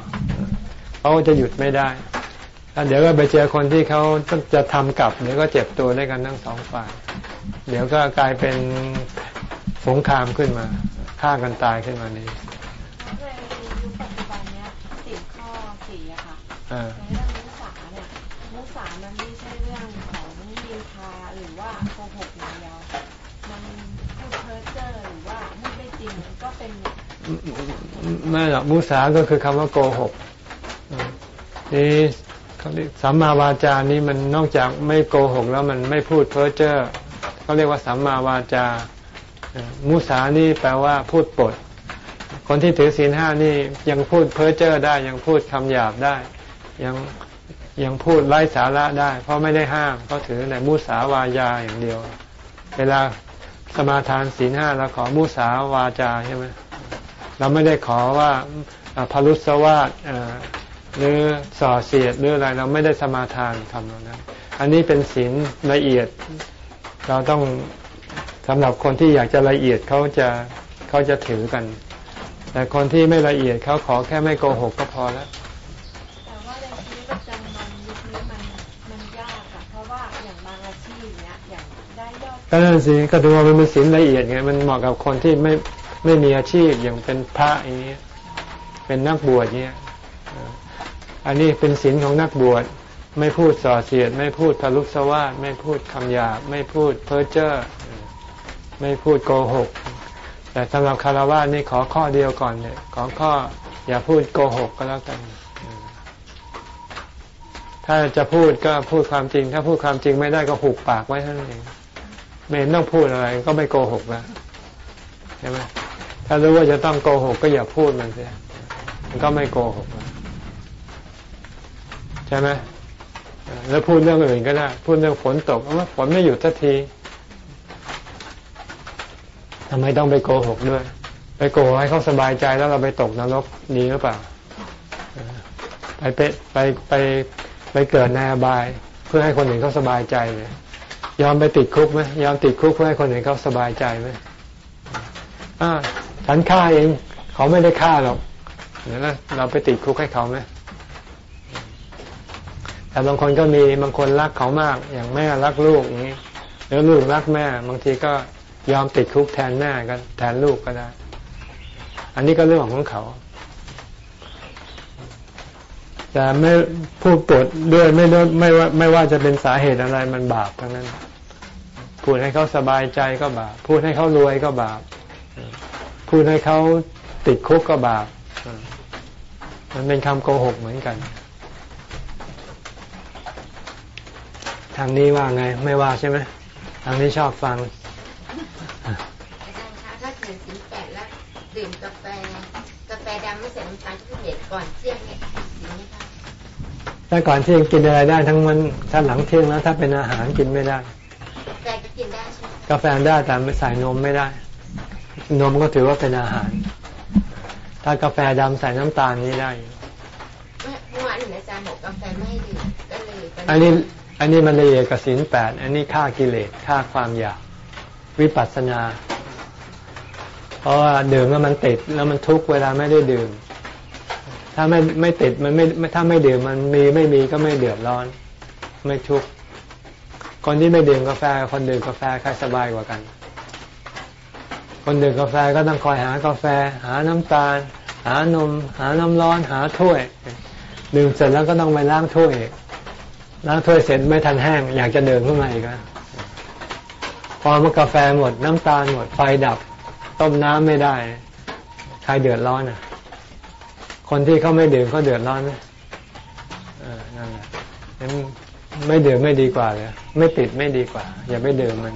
[SPEAKER 1] เขาก็จะหยุดไม่ได้แล้วเดี๋ยวก็ไปเจอคนที่เขาจะทำกลับเดี๋ยวก็เจ็บตัวด้วยกันทั้งสองฝ่าย เดี๋ยวก็กลายเป็นสงครามขึ้นมาฆ่ากันตายขึ้นมานี้
[SPEAKER 3] ในยุคปัจจุบันเนี้ยสี่ข้อสี่อะค่ะในเรื่องมุสาเนี่ยมุสามันไม่ใช่เรื่องของยินทาหรือว่าโกหกอย่างเดียวมันพูดเพ้อเจ้อหรือว่าพูดไม่จริงก็เป็น
[SPEAKER 1] ไม่หรอกมุสาก็คือคำว่าโกหกนี่สัมมาวาจานี้มันนอกจากไม่โกหกแล้วมันไม่พูดเพ้อเจ้อเขาเรียกว่าสัมมาวาจา มุสานี่แปลว่าพูดปด คนที่ถือศีลห้านี่ยังพูดเพ้อเจ้อได้ ยังพูดคำหยาบได้ ยังยังพูดไร้สาระได้ เพราะไม่ได้ห้ามเขาถือในมุสาวายาอย่างเดียว เวลาสมาทานศีลห้าเราขอมุสาวาจาใช่ไหม เราไม่ได้ขอว่าพลุสวาสหรือส่อเสียดหรืออะไรเราไม่ได้สมาทานทำตรงนั้น อันนี้เป็นศีลละเอียด เราต้องสำหรับคนที่อยากจะละเอียดเขาจะเขาจะถือกัน แต่คนที่ไม่ละเอียดเขาขอแค่ไม่โกหกก็พอแล้ว
[SPEAKER 3] แต่ว่าในชีวิตประจำวันยุคนี้มันมันยากอะเพราะว่าอย่างบางอาชีพเนี้ยอย่างได้ยอดก็นั่น
[SPEAKER 1] สิก็ถือว่ามันเป็นศีลละเอียดไงมันเหมาะกับคนที่ไม่ ไม่มีอาชีพอย่างเป็นพระอย่างเงี้ยเป็นนักบวชเนี้ยอันนี้เป็นศีลของนักบวชไม่พูดส่อเสียด ไม่พูดทะลุสวาสไม่พูดคำหยาบไม่พูดเพ้อเจ้อไม่พูดโกหก แต่สำหรับคารวะนี่ขอข้อเดียวก่อนเนี่ยขอข้ออย่าพูดโกหกก็แล้วกัน ถ้าจะพูดก็พูดความจริง ถ้าพูดความจริงไม่ได้ก็หุบปากไว้เท่านั้นเองไม่ต้องพูดอะไรก็ไม่โกหกแล้วใช่ไหม ถ้ารู้ว่าจะต้องโกหกก็อย่าพูดมันเสียมันก็ไม่โกหกใช่ไหมแล้วพูดเรื่องอื่นก็ได้ พูดเรื่องฝนตกว่าฝนไม่หยุดสักทีทำไมต้องไปโกหกด้วย ไปโกหกให้เขาสบายใจแล้วเราไปตกนรกดีหรือเปล่าไปไปไปไปไปเกิดในอบาย เพื่อให้คนอื่นเขาสบายใจเลยยอมไปติดคุกไหมยอมติดคุกเพื่อให้คนอื่นเขาสบายใจไหมอ่า ฉันฆ่าเอง เขาไม่ได้ฆ่าหรอกเดี๋ยวนะเราไปติดคุกให้เขาไหมแต่บางคนก็มีบางคนรักเขามาก อย่างแม่รักลูกอย่างนี้หรือลูกรักแม่ บางทีก็ยอมติดคุกแทนแม่กันแทนลูกก็ได้ อันนี้ก็เรื่องของเขาแต่ไม่พูดปดด้วยไม่ด้วยไม่ว่าไม่ว่าจะเป็นสาเหตุอะไรมันบาปทั้งนั้น พูดให้เขาสบายใจก็บาปพูดให้เขารวยก็บาป พูดให้เขาติดคุกก็บาปมันเป็นคำโกหกเหมือนกัน ทางนี้ว่าไง ไม่ว่าใช่ไหมทางนี้ชอบฟัง
[SPEAKER 6] ดื่มกาแฟกาแฟดำไม่ใส่น้ำตาลที่เด็ดก่อนเที่ยงเนี่ยสิ่งนี้ค่ะ
[SPEAKER 1] ถ้าก่อนเที่ยงกินอะไรได้ ทั้งมันถ้าหลังเที่ยงแล้ว ถ้าเป็นอาหารกินไม่ได้
[SPEAKER 6] กาแฟก็กินได้ใช่ไห
[SPEAKER 1] มกาแฟได้แต่ไม่ใส่นมไม่ได้ นมก็ถือว่าเป็นอาหาร ถ้ากาแฟดำใส่น้ำตาลนี้ได้
[SPEAKER 6] เมื่อวานเห็นอาจารย์บอกกาแฟไม่ให้ดื่มก็เลย
[SPEAKER 1] อันนี้อันนี้มันละเอียดกับศีลแปดอันนี้ฆ่ากิเลสฆ่าความอยากวิปัสสนา เพราะว่าดื่มแล้วมันติดแล้วมันทุกเวลาไม่ได้ดื่ม ถ้าไม่ไม่ติดมันไม่ถ้าไม่ดื่มมันมีไม่มีก็ไม่เดือดร้อน ไม่ทุกคนที่ไม่ดื่มกาแฟคนดื่มกาแฟใครสบายกว่ากัน คนดื่มกาแฟก็ต้องคอยหากาแฟ หาน้ำตาล หานม หาน้ำร้อน หาถ้วย ดื่มเสร็จแล้วก็ต้องไปล้างถ้วยล้างถ้วยเสร็จไม่ทันแห้ง อยากจะเดินขึ้นมาอีกพอเมื่อกาแฟหมดน้ำตาลหมดไฟดับ ต้มน้ำไม่ได้ใครเดือดร้อนอะ คนที่เขาไม่ดื่มเขาเดือดร้อนไหมเออนั่นแหละไม่ดื่มไม่ดีกว่าเลยไม่ติดไม่ดีกว่า อย่าไปดื่มมัน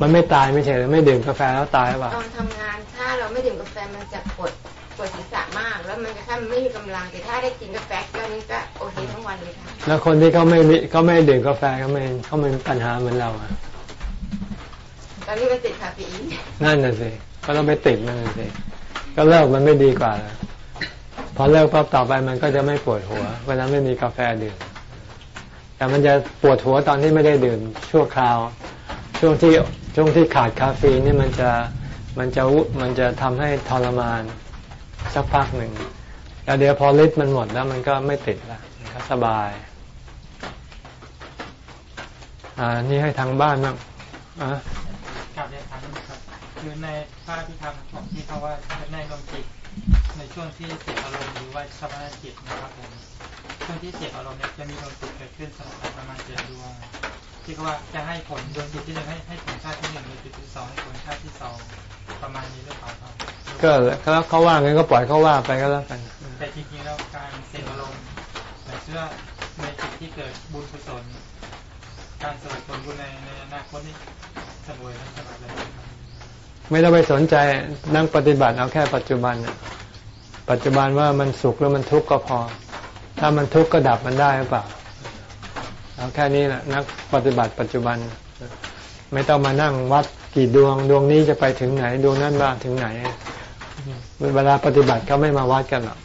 [SPEAKER 1] มันไม่ตายไม่ใช่หรือไม่ดื่มกาแฟแล้วตายหรือเปล่า
[SPEAKER 6] ตอนทำงานถ้าเราไม่ดื่มกาแฟมันจะปวดปวดศีรษะมาก แล้วมันจะถ้ามันไม่มีกำลังแต่ถ้าได้กินกาแฟแก้วนี้ก็โอเคทั้งวันเลยค่ะ
[SPEAKER 1] แล้วคนที่เขาไม่มีเขาไม่ดื่มกาแฟเขาไม่เขาไม่มีปัญหาเหมือนเราอะ
[SPEAKER 6] ตอนนี้มันติดคาเฟอีน
[SPEAKER 1] นั่นน่ะสิก็ต้องไปติดมันน่ะสิก็เลิกมันไม่ดีกว่าเหรอพอเลิกปั๊บต่อไปมันก็จะไม่ปวดหัวเวลาไม่มีกาแฟดื่มแต่มันจะปวดหัวตอนที่ไม่ได้ดื่มชั่วคราว ช่วงที่ ช่วงที่ขาดคาเฟอีนนี่มันจะมันจะมันจะทำให้ทรมานสักพักหนึ่งแล้วเดี๋ยวพอฤทธิ์มันหมดแล้วมันก็ไม่ติดละมันก็สบาย อ่า นี่ให้ทางบ้านบ้างอะ
[SPEAKER 5] กลับเรียนถามนิดนึงครับคือในภาพที่ทำของที่เขาว่าในดวงจิตในช่วงที่เสียอารมณ์หรือว่าชาวนาจิตนะครับผมช่วงที่เสียอารมณ์เนี่ยจะมีดวงจิตเกิดขึ้นสลับประมาณเจ็ดดวง ที่เขาว่าจะให้ผลดวงจิตที่หนึ่งให้ให้ผลชาติที่หนึ่งดวงจิตที่สองให้ผลชาติที่สองประมาณนี้หรือเปล่าครับ
[SPEAKER 1] ก็แล้วเขาว่างั้นก็ปล่อยเขาว่าไปก็แล้วกัน
[SPEAKER 5] แต่จริงๆแล้วการเสียอารมณ์แต่เชื่อในจิตที่เกิดบุญกุศลการสวยผลบุญในในอนาคตนี่สมวยและสบายเลยครับ
[SPEAKER 1] ไม่ต้องไปสนใจนั่งปฏิบัติเอาแค่ปัจจุบันน่ะปัจจุบันว่ามันสุขหรือมันทุกข์ก็พอ ถ้ามันทุกข์ก็ดับมันได้หรือเปล่า เอาแค่นี้แหละนักปฏิบัติปัจจุบัน ไม่ต้องมานั่งวัดกี่ดวงดวงนี้จะไปถึงไหนดวงนั้นมาถึงไหน เวลาปฏิบัติเขาไม่มาวัดกันหรอก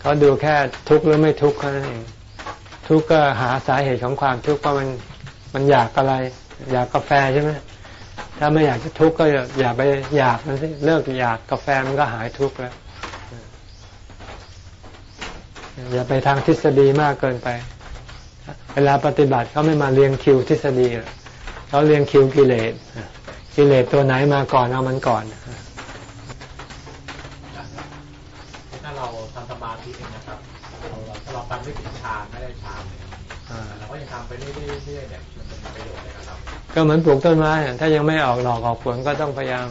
[SPEAKER 1] เขาดูแค่ทุกข์หรือไม่ทุกข์แค่นั้นเองทุกข์ก็หาสาเหตุของความทุกข์ว่ามันมันอยากอะไร อยากกาแฟใช่ไหมถ้าไม่อยากจะทุกข์ก็อย่าไปอยากมันสิเลิกอยากกาแฟมันก็หายทุกข์แล้วอย่าไปทางทฤษฎีมากเกินไป เวลาปฏิบัติเขาไม่มาเรียงคิวทฤษฎีหรอกเขาเรียงคิวกิเลสกิเลสตัวไหนมาก่อนเอามันก่อน
[SPEAKER 7] ถ้าเราทำสมาธิเองนะครับเราถ้าเราทำไม่ถึงฌานไม่ได้ฌานเนี่ย
[SPEAKER 1] อ่า
[SPEAKER 7] เราก็ยังทำไปเรื่อยๆเนี่ยมันเป็นประโยชน์เลยนะครับ
[SPEAKER 1] ก็เหมือนปลูกต้นไม้อะถ้ายังไม่ออกดอกออกผลก็ต้องพยายาม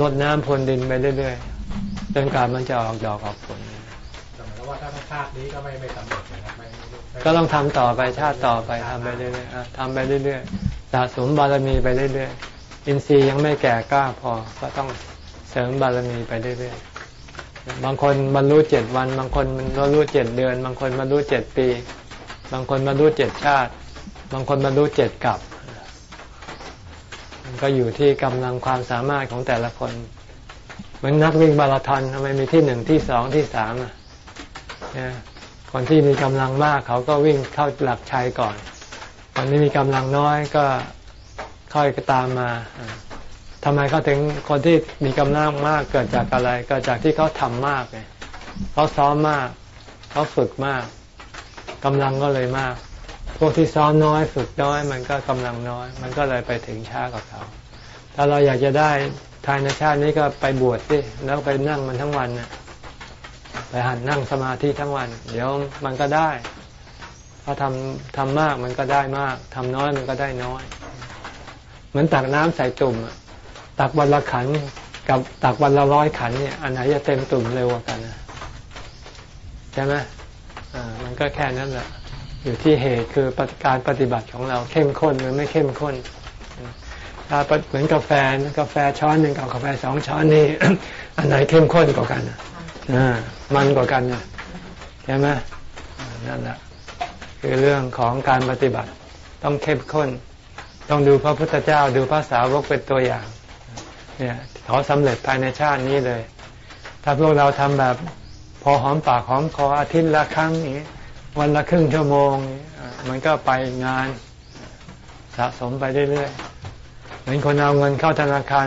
[SPEAKER 1] รดน้ำพรวนดินไปเรื่อยๆจนกว่ามันจะออกดอกออกผล
[SPEAKER 7] แต่เหมือนกับว่าถ้าชาตินี้ก็ไม่ไม่สำเร็จ
[SPEAKER 1] ก็ต้องทำต่อไปชาติต่อไปทำไปเรื่อยๆอะทำไปเรื่อยๆสะสมบารมีไปเรื่อยๆอินทรีย์ยังไม่แก่กล้าพอก็ต้องเสริมบารมีไปเรื่อยๆบางคนบรรลุเจ็ดวัน บางคนมันบรรลุเจ็ดเดือน บางคนบรรลุเจ็ดปี บางคนบรรลุเจ็ดชาติ บางคนบรรลุเจ็ดกับก็อยู่ที่กำลังความสามารถของแต่ละคนเหมือนนักวิ่งมาราธอนทำไมมีที่หนึ่งที่สองที่สามอะเนี่ย คนที่มีกำลังมากเขาก็วิ่งเข้าหลักชัยก่อน คนที่มีกำลังน้อยก็ค่อยตามมาอ่าทำไมเขาถึงคนที่มีกำลังมากเกิดจากอะไรเกิดจากที่เขาทำมากไงเขาซ้อมมาก เขาฝึกมากกำลังก็เลยมาก พวกที่ซ้อมน้อยฝึกน้อย มันก็กำลังน้อย มันก็เลยไปถึงช้ากว่าเขา ถ้าเราอยากจะได้ทายในชาตินี้ก็ไปบวชสิแล้วไปนั่งมันทั้งวันน่ะ ไปหัดนั่งสมาธิทั้งวัน เดี๋ยวมันก็ได้ถ้าทำทำมากมันก็ได้มากทำน้อยมันก็ได้น้อย เหมือนตักน้ำใส่ตุ่มตักวันละขันกับตักวันละร้อยขันเนี่ยอันไหนจะเต็มตุ่มเร็วกว่ากันใช่ไหมอ่ามันก็แค่นั้นแหละอยู่ที่เหตุคือการปฏิบัติของเราเข้มข้นหรือไม่เข้มข้นถ้าเหมือนกาแฟกาแฟช้อนหนึ่งกับกาแฟสองช้อนนี่อันไหนเข้มข้นกว่ากันอะ มันกว่ากันนะใช่ไหมนั่นแหละคือเรื่องของการปฏิบัติต้องเข้มข้น ต้องดูพระพุทธเจ้าดูพระสาวกเป็นตัวอย่าง เนี่ยเขาสำเร็จภายในชาตินี้เลย ถ้าพวกเราทำแบบพอหอมปากหอมคออาทิตย์ละครั้งนี้วันละครึ่งชั่วโมง มันก็ไปงานสะสมไปเรื่อยๆเหมือนคนเอาเงินเข้าธนาคาร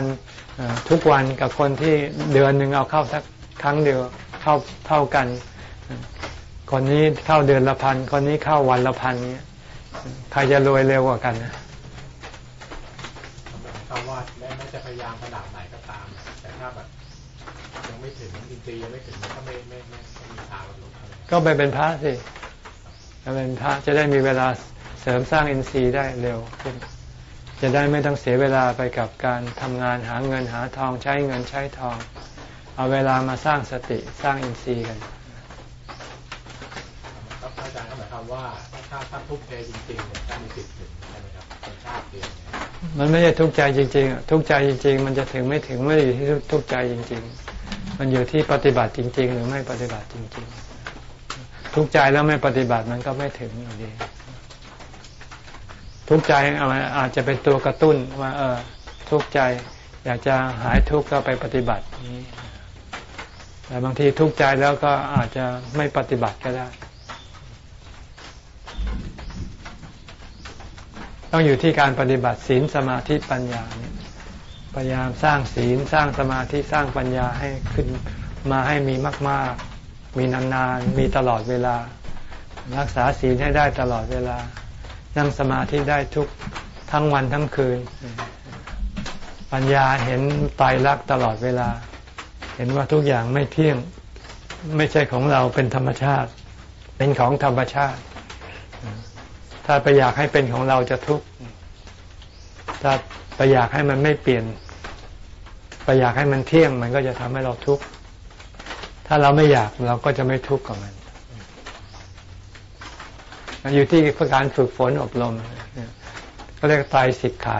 [SPEAKER 1] ทุกวันกับคนที่เดือนหนึ่งเอาเข้าสัก ครั้งเดียวเข้าเท่ากัน คนนี้เข้าเดือนละพัน คนนี้เข้าวันละพันเนี้ยใครจะรวยเร็วกว่ากันนะ
[SPEAKER 7] คำว่าแม้แม้จะพยายามขนาดไหนก็ตาม แต่ถ้าแบบยังไม่ถึงอินทรีย์ยังไม่ถึงมันก็ไม่ไม่ไม่ไม่มีทางบรรลุอะไร
[SPEAKER 1] ก็ไปเป็นพระสิไปเป็นพระจะได้มีเวลาเสริมสร้างอินทรีย์ได้เร็วขึ้นจะได้ไม่ต้องเสียเวลาไปกับการทำงานหาเงินหาทองใช้เงินใช้ทอง เอาเวลามาสร้างสติสร้างอินทรีย์กัน
[SPEAKER 7] ครับอาจารย์ก็หมายความว่าถ้าถ้าทุ่มเทจริงๆเนี่ยถ้ามีสิทธิ์ถึงใช่ไหมครับเป็นชาติเดียวเนี่ย
[SPEAKER 1] มันไม่ใช่ทุกข์ใจจริงๆทุกข์ใจจริง ๆ มันจะถึงไม่ถึงไม่อยู่ที่ทุกข์ใจจริง ๆ มันอยู่ที่ปฏิบัติจริง ๆ หรือไม่ปฏิบัติจริง ๆ ทุกข์ใจแล้วไม่ปฏิบัติมันก็ไม่ถึงอยู่ดีทุกข์ใจอาจจะเป็นตัวกระตุ้นว่า เออทุกข์ใจ อยากจะหายทุกข์ก็ไปปฏิบัตินี้ แต่บางทีทุกข์ใจแล้วก็อาจจะไม่ปฏิบัติก็ได้ ต้องอยู่ที่การปฏิบัติศีลสมาธิปัญญาเนี่ยพยายามสร้างศีลสร้างสมาธิสร้างปัญญาให้ขึ้นมาให้มีมาก ๆ มีนานๆ มีตลอดเวลา รักษาศีลให้ได้ตลอดเวลา นั่งสมาธิได้ทุกทั้งวันทั้งคืน ปัญญาเห็นไตรลักษณ์ตลอดเวลา เห็นว่าทุกอย่างไม่เที่ยงไม่ใช่ของเราเป็นธรรมชาติ เป็นของธรรมชาติ ถ้าไปอยากให้เป็นของเราจะทุกข์ถ้าไปอยากให้มันไม่เปลี่ยน ไปอยากให้มันเที่ยงมันก็จะทำให้เราทุกข์ถ้าเราไม่อยากเราก็จะไม่ทุกข์กับมันอยู่ที่การฝึกฝนอบรมก็เรียกไตรสิกขา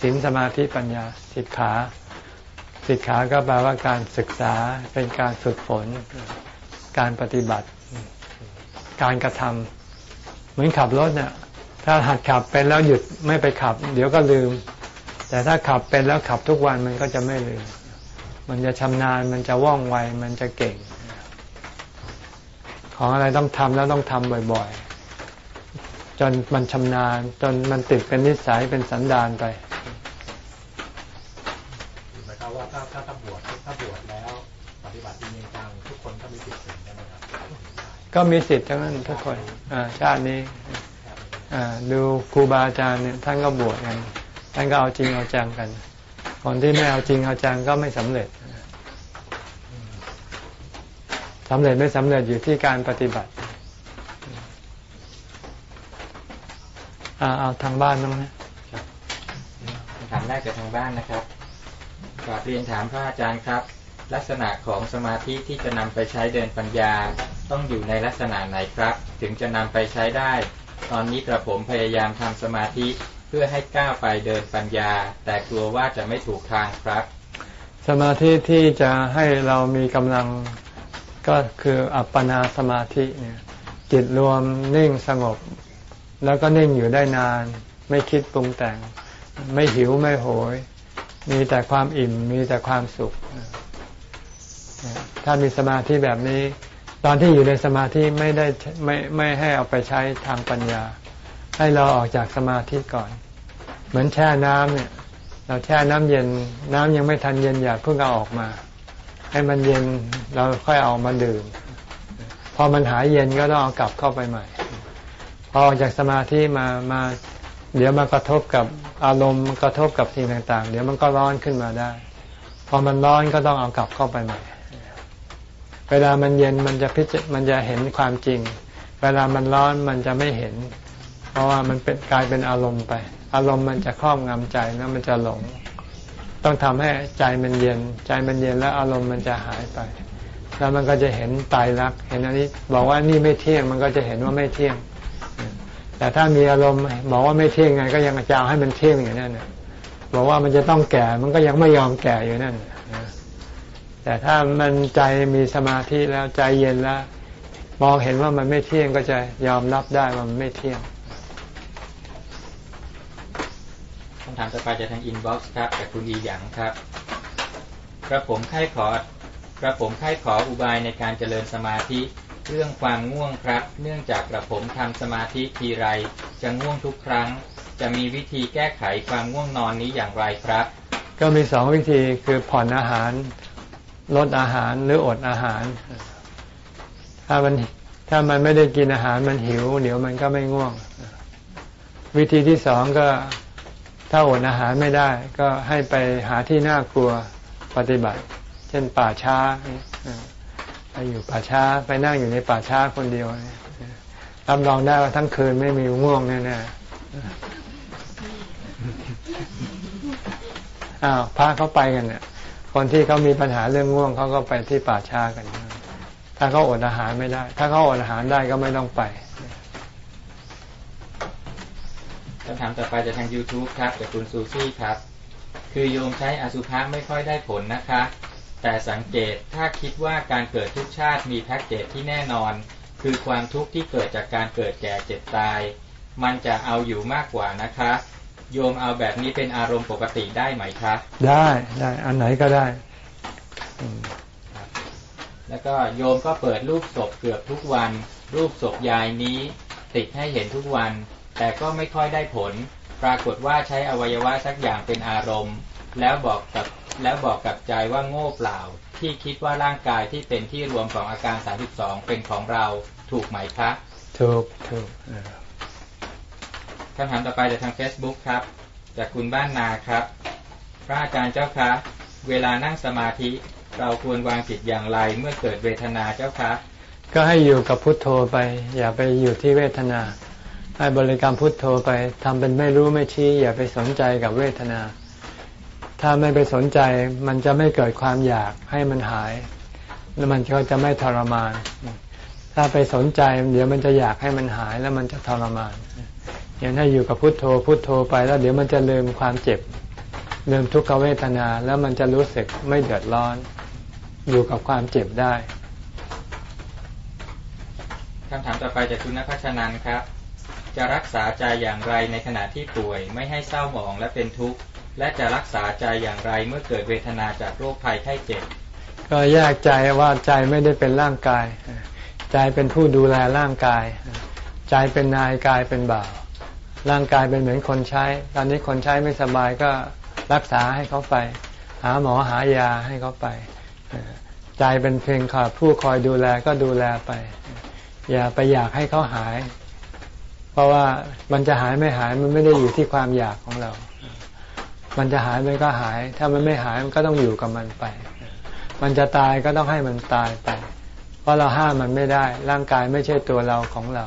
[SPEAKER 1] ศีลสมาธิปัญญาสิกขา สิกขาก็แปลว่าการศึกษาเป็นการฝึกฝน การปฏิบัติ การกระทำเหมือนขับรถเนี่ยถ้าหัดขับเป็นแล้วหยุดไม่ไปขับ เดี๋ยวก็ลืม แต่ถ้าขับเป็นแล้วขับทุกวันมันก็จะไม่ลืม มันจะชำนาญมันจะว่องไวมันจะเก่ง ของอะไรต้องทำแล้วต้องทำบ่อย ๆ จนมันชำนาญ จนมันติดเป็นนิสัยเป็นสันดานไป ก็มีสิทธิ์ทั้งนั้นทุกคนชาตินี้ดูครูบาอาจารย์เนี่ยท่านก็บวชกันท่านก็เอาจริงเอาจังกันคนที่ไม่เอาจริงเอาจังก็ไม่สำเร็จสำเร็จไม่สำเร็จอยู่ที่การปฏิบัติเอาทางบ้านน้องนะ
[SPEAKER 4] ถามแรกจากทางบ้านนะครับ กราบเรียนถามพระอาจารย์ครับ ลักษณะของสมาธิที่จะนำไปใช้เดินปัญญา ต้องอยู่ในลักษณะไหนครับ ถึงจะนำไปใช้ได้ ตอนนี้กระผมพยายามทำสมาธิเพื่อให้ก้าวไปเดินปัญญา แต่กลัวว่าจะไม่ถูกทางครับ
[SPEAKER 1] สมาธิที่จะให้เรามีกำลังก็คืออัปปนาสมาธิเนี่ยจิตรวมนิ่งสงบ แล้วก็นิ่งอยู่ได้นาน ไม่คิดปรุงแต่ง ไม่หิวไม่โหย มีแต่ความอิ่มมีแต่ความสุข ถ้ามีสมาธิแบบนี้ ตอนที่อยู่ในสมาธิไม่ได้ไม่ไม่ให้เอาไปใช้ทางปัญญา ให้เราออกจากสมาธิก่อน เหมือนแช่น้ำเนี่ย เราแช่น้ำเย็น น้ำยังไม่ทันเย็นอย่าเพิ่งเอาออกมา ให้มันเย็นเราค่อยเอามาดื่ม พอมันหายเย็นก็ต้องเอากลับเข้าไปใหม่ พอออกจากสมาธิมามา เดี๋ยวมากระทบกับอารมณ์กระทบกับสิ่งต่าง ๆ เดี๋ยวมันก็ร้อนขึ้นมาได้ พอมันร้อนก็ต้องเอากลับเข้าไปใหม่ เวลามันเย็นมันจะพิจมันจะเห็นความจริง เวลามันร้อนมันจะไม่เห็น เพราะว่ามันเป็นกลายเป็นอารมณ์ไป อารมณ์มันจะครอบงำใจแล้วมันจะหลง ต้องทำให้ใจมันเย็น ใจมันเย็นแล้วอารมณ์มันจะหายไปแล้วมันก็จะเห็นไตรลักษณ์ เห็นอันนี้ บอกว่านี่ไม่เที่ยง มันก็จะเห็นว่าไม่เที่ยง แต่ถ้ามีอารมณ์บอกว่าไม่เที่ยงไงก็ยังจะเอาให้มันเที่ยงอยู่นั้นบอกว่ามันจะต้องแก่มันก็ยังไม่ยอมแก่อยู่นั่นแต่ถ้ามันใจมีสมาธิแล้วใจเย็นแล้ว มองเห็นว่ามันไม่เที่ยงก็จะยอมรับได้ว่ามันไม่เที่ยง
[SPEAKER 4] คำถามต่อไปจากทาง inbox ครับจากคุณอีหยังครับ กระผมไข้ขอกระผมไข้ขออุบายในการเจริญสมาธิ เรื่องความง่วงครับ เนื่องจากกระผมทำสมาธิทีไร จะง่วงทุกครั้ง จะมีวิธีแก้ไขความง่วงนอนนี้อย่างไรครับ
[SPEAKER 1] ก็มีสองวิธีคือผ่อนอาหาร ลดอาหารหรืออดอาหาร ถ้ามันถ้ามันไม่ได้กินอาหารมันหิว เดี๋ยวมันก็ไม่ง่วง วิธีที่สองก็ถ้าอดอาหารไม่ได้ ก็ให้ไปหาที่น่ากลัวปฏิบัติ เช่นป่าช้า อยู่ป่าช้าไปนั่งอยู่ในป่าช้าคนเดียวรับรองได้ว่าทั้งคืนไม่มีง่วงแน่ๆอ้าวพาเขาไปกันเนี่ย คนที่เขามีปัญหาเรื่องง่วงเขาก็ไปที่ป่าช้ากัน ถ้าเขาอดอาหารไม่ได้ ถ้าเขาอดอาหารได้ก็ไม่ต้องไป
[SPEAKER 4] คำถามต่อไปจากทาง YouTube ครับจากคุณซูซี่ครับ คือโยมใช้อสุภะไม่ค่อยได้ผลนะคะ แต่สังเกตถ้าคิดว่าการเกิดทุกชาติมีแพ็กเกจที่แน่นอน คือความทุกข์ที่เกิดจากการเกิดแก่เจ็บตาย มันจะเอาอยู่มากกว่านะคะ โยมเอาแบบนี้เป็นอารมณ์ปกติได้ไหมคะ
[SPEAKER 1] ได้ได้อันไหนก็ได้
[SPEAKER 4] แล้วก็โยมก็เปิดรูปศพเกือบทุกวัน รูปศพยายนี้ ติดให้เห็นทุกวัน แต่ก็ไม่ค่อยได้ผล ปรากฏว่าใช้อวัยวะสักอย่างเป็นอารมณ์ แล้วบอกกับ แล้วบอกกับใจว่าโง่เปล่า ที่คิดว่าร่างกายที่เป็นที่รวมของอาการ 32 เป็นของเราถูกไหมคะ
[SPEAKER 1] ถูกถูกเออ
[SPEAKER 4] คำถามต่อไปจากทาง Facebook ครับ จากคุณบ้านนาครับ พระอาจารย์เจ้าคะ เวลานั่งสมาธิ เราควรวางจิตอย่างไรเมื่อเกิดเวทนาเจ้าคะ
[SPEAKER 1] ก็ให้อยู่กับพุทโธไป อย่าไปอยู่ที่เวทนา ให้บริกรรมพุทโธไปทำเป็นไม่รู้ไม่ชี้ อย่าไปสนใจกับเวทนา ถ้าไม่ไปสนใจมันจะไม่เกิดความอยากให้มันหาย แล้วมันก็จะไม่ทรมาน ถ้าไปสนใจเดี๋ยวมันจะอยากให้มันหายแล้วมันจะทรมานอย่างถ้าอยู่กับพุทโธพุทโธไปแล้วเดี๋ยวมันจะลืมความเจ็บลืมทุกขเวทนาแล้วมันจะรู้สึกไม่เดือดร้อน อยู่กับความเจ็บได้
[SPEAKER 4] คำถามต่อไปจากคุณนภัชนันครับ จะรักษาใจอย่างไรในขณะที่ป่วย ไม่ให้เศร้าหมองและเป็นทุกข์ และจะรักษาใจอย่างไรเมื่อเกิดเวทนาจากโรคภัยไข้เจ็บ
[SPEAKER 1] ก็แยกใจว่าใจไม่ได้เป็นร่างกาย ใจเป็นผู้ดูแลร่างกาย ใจเป็นนายกายเป็นบ่าว ร่างกายเป็นเหมือนคนใช้ ตอนนี้คนใช้ไม่สบายก็รักษาให้เขาไป หาหมอหายาให้เขาไป ใจเป็นเพียงคอยผู้คอยดูแลก็ดูแลไป อย่าไปอยากให้เขาหาย เพราะว่ามันจะหายไม่หายมันไม่ได้อยู่ที่ความอยากของเรา มันจะหายมันก็หาย ถ้ามันไม่หายมันก็ต้องอยู่กับมันไป มันจะตายก็ต้องให้มันตายไป เพราะเราห้ามมันไม่ได้ ร่างกายไม่ใช่ตัวเราของเรา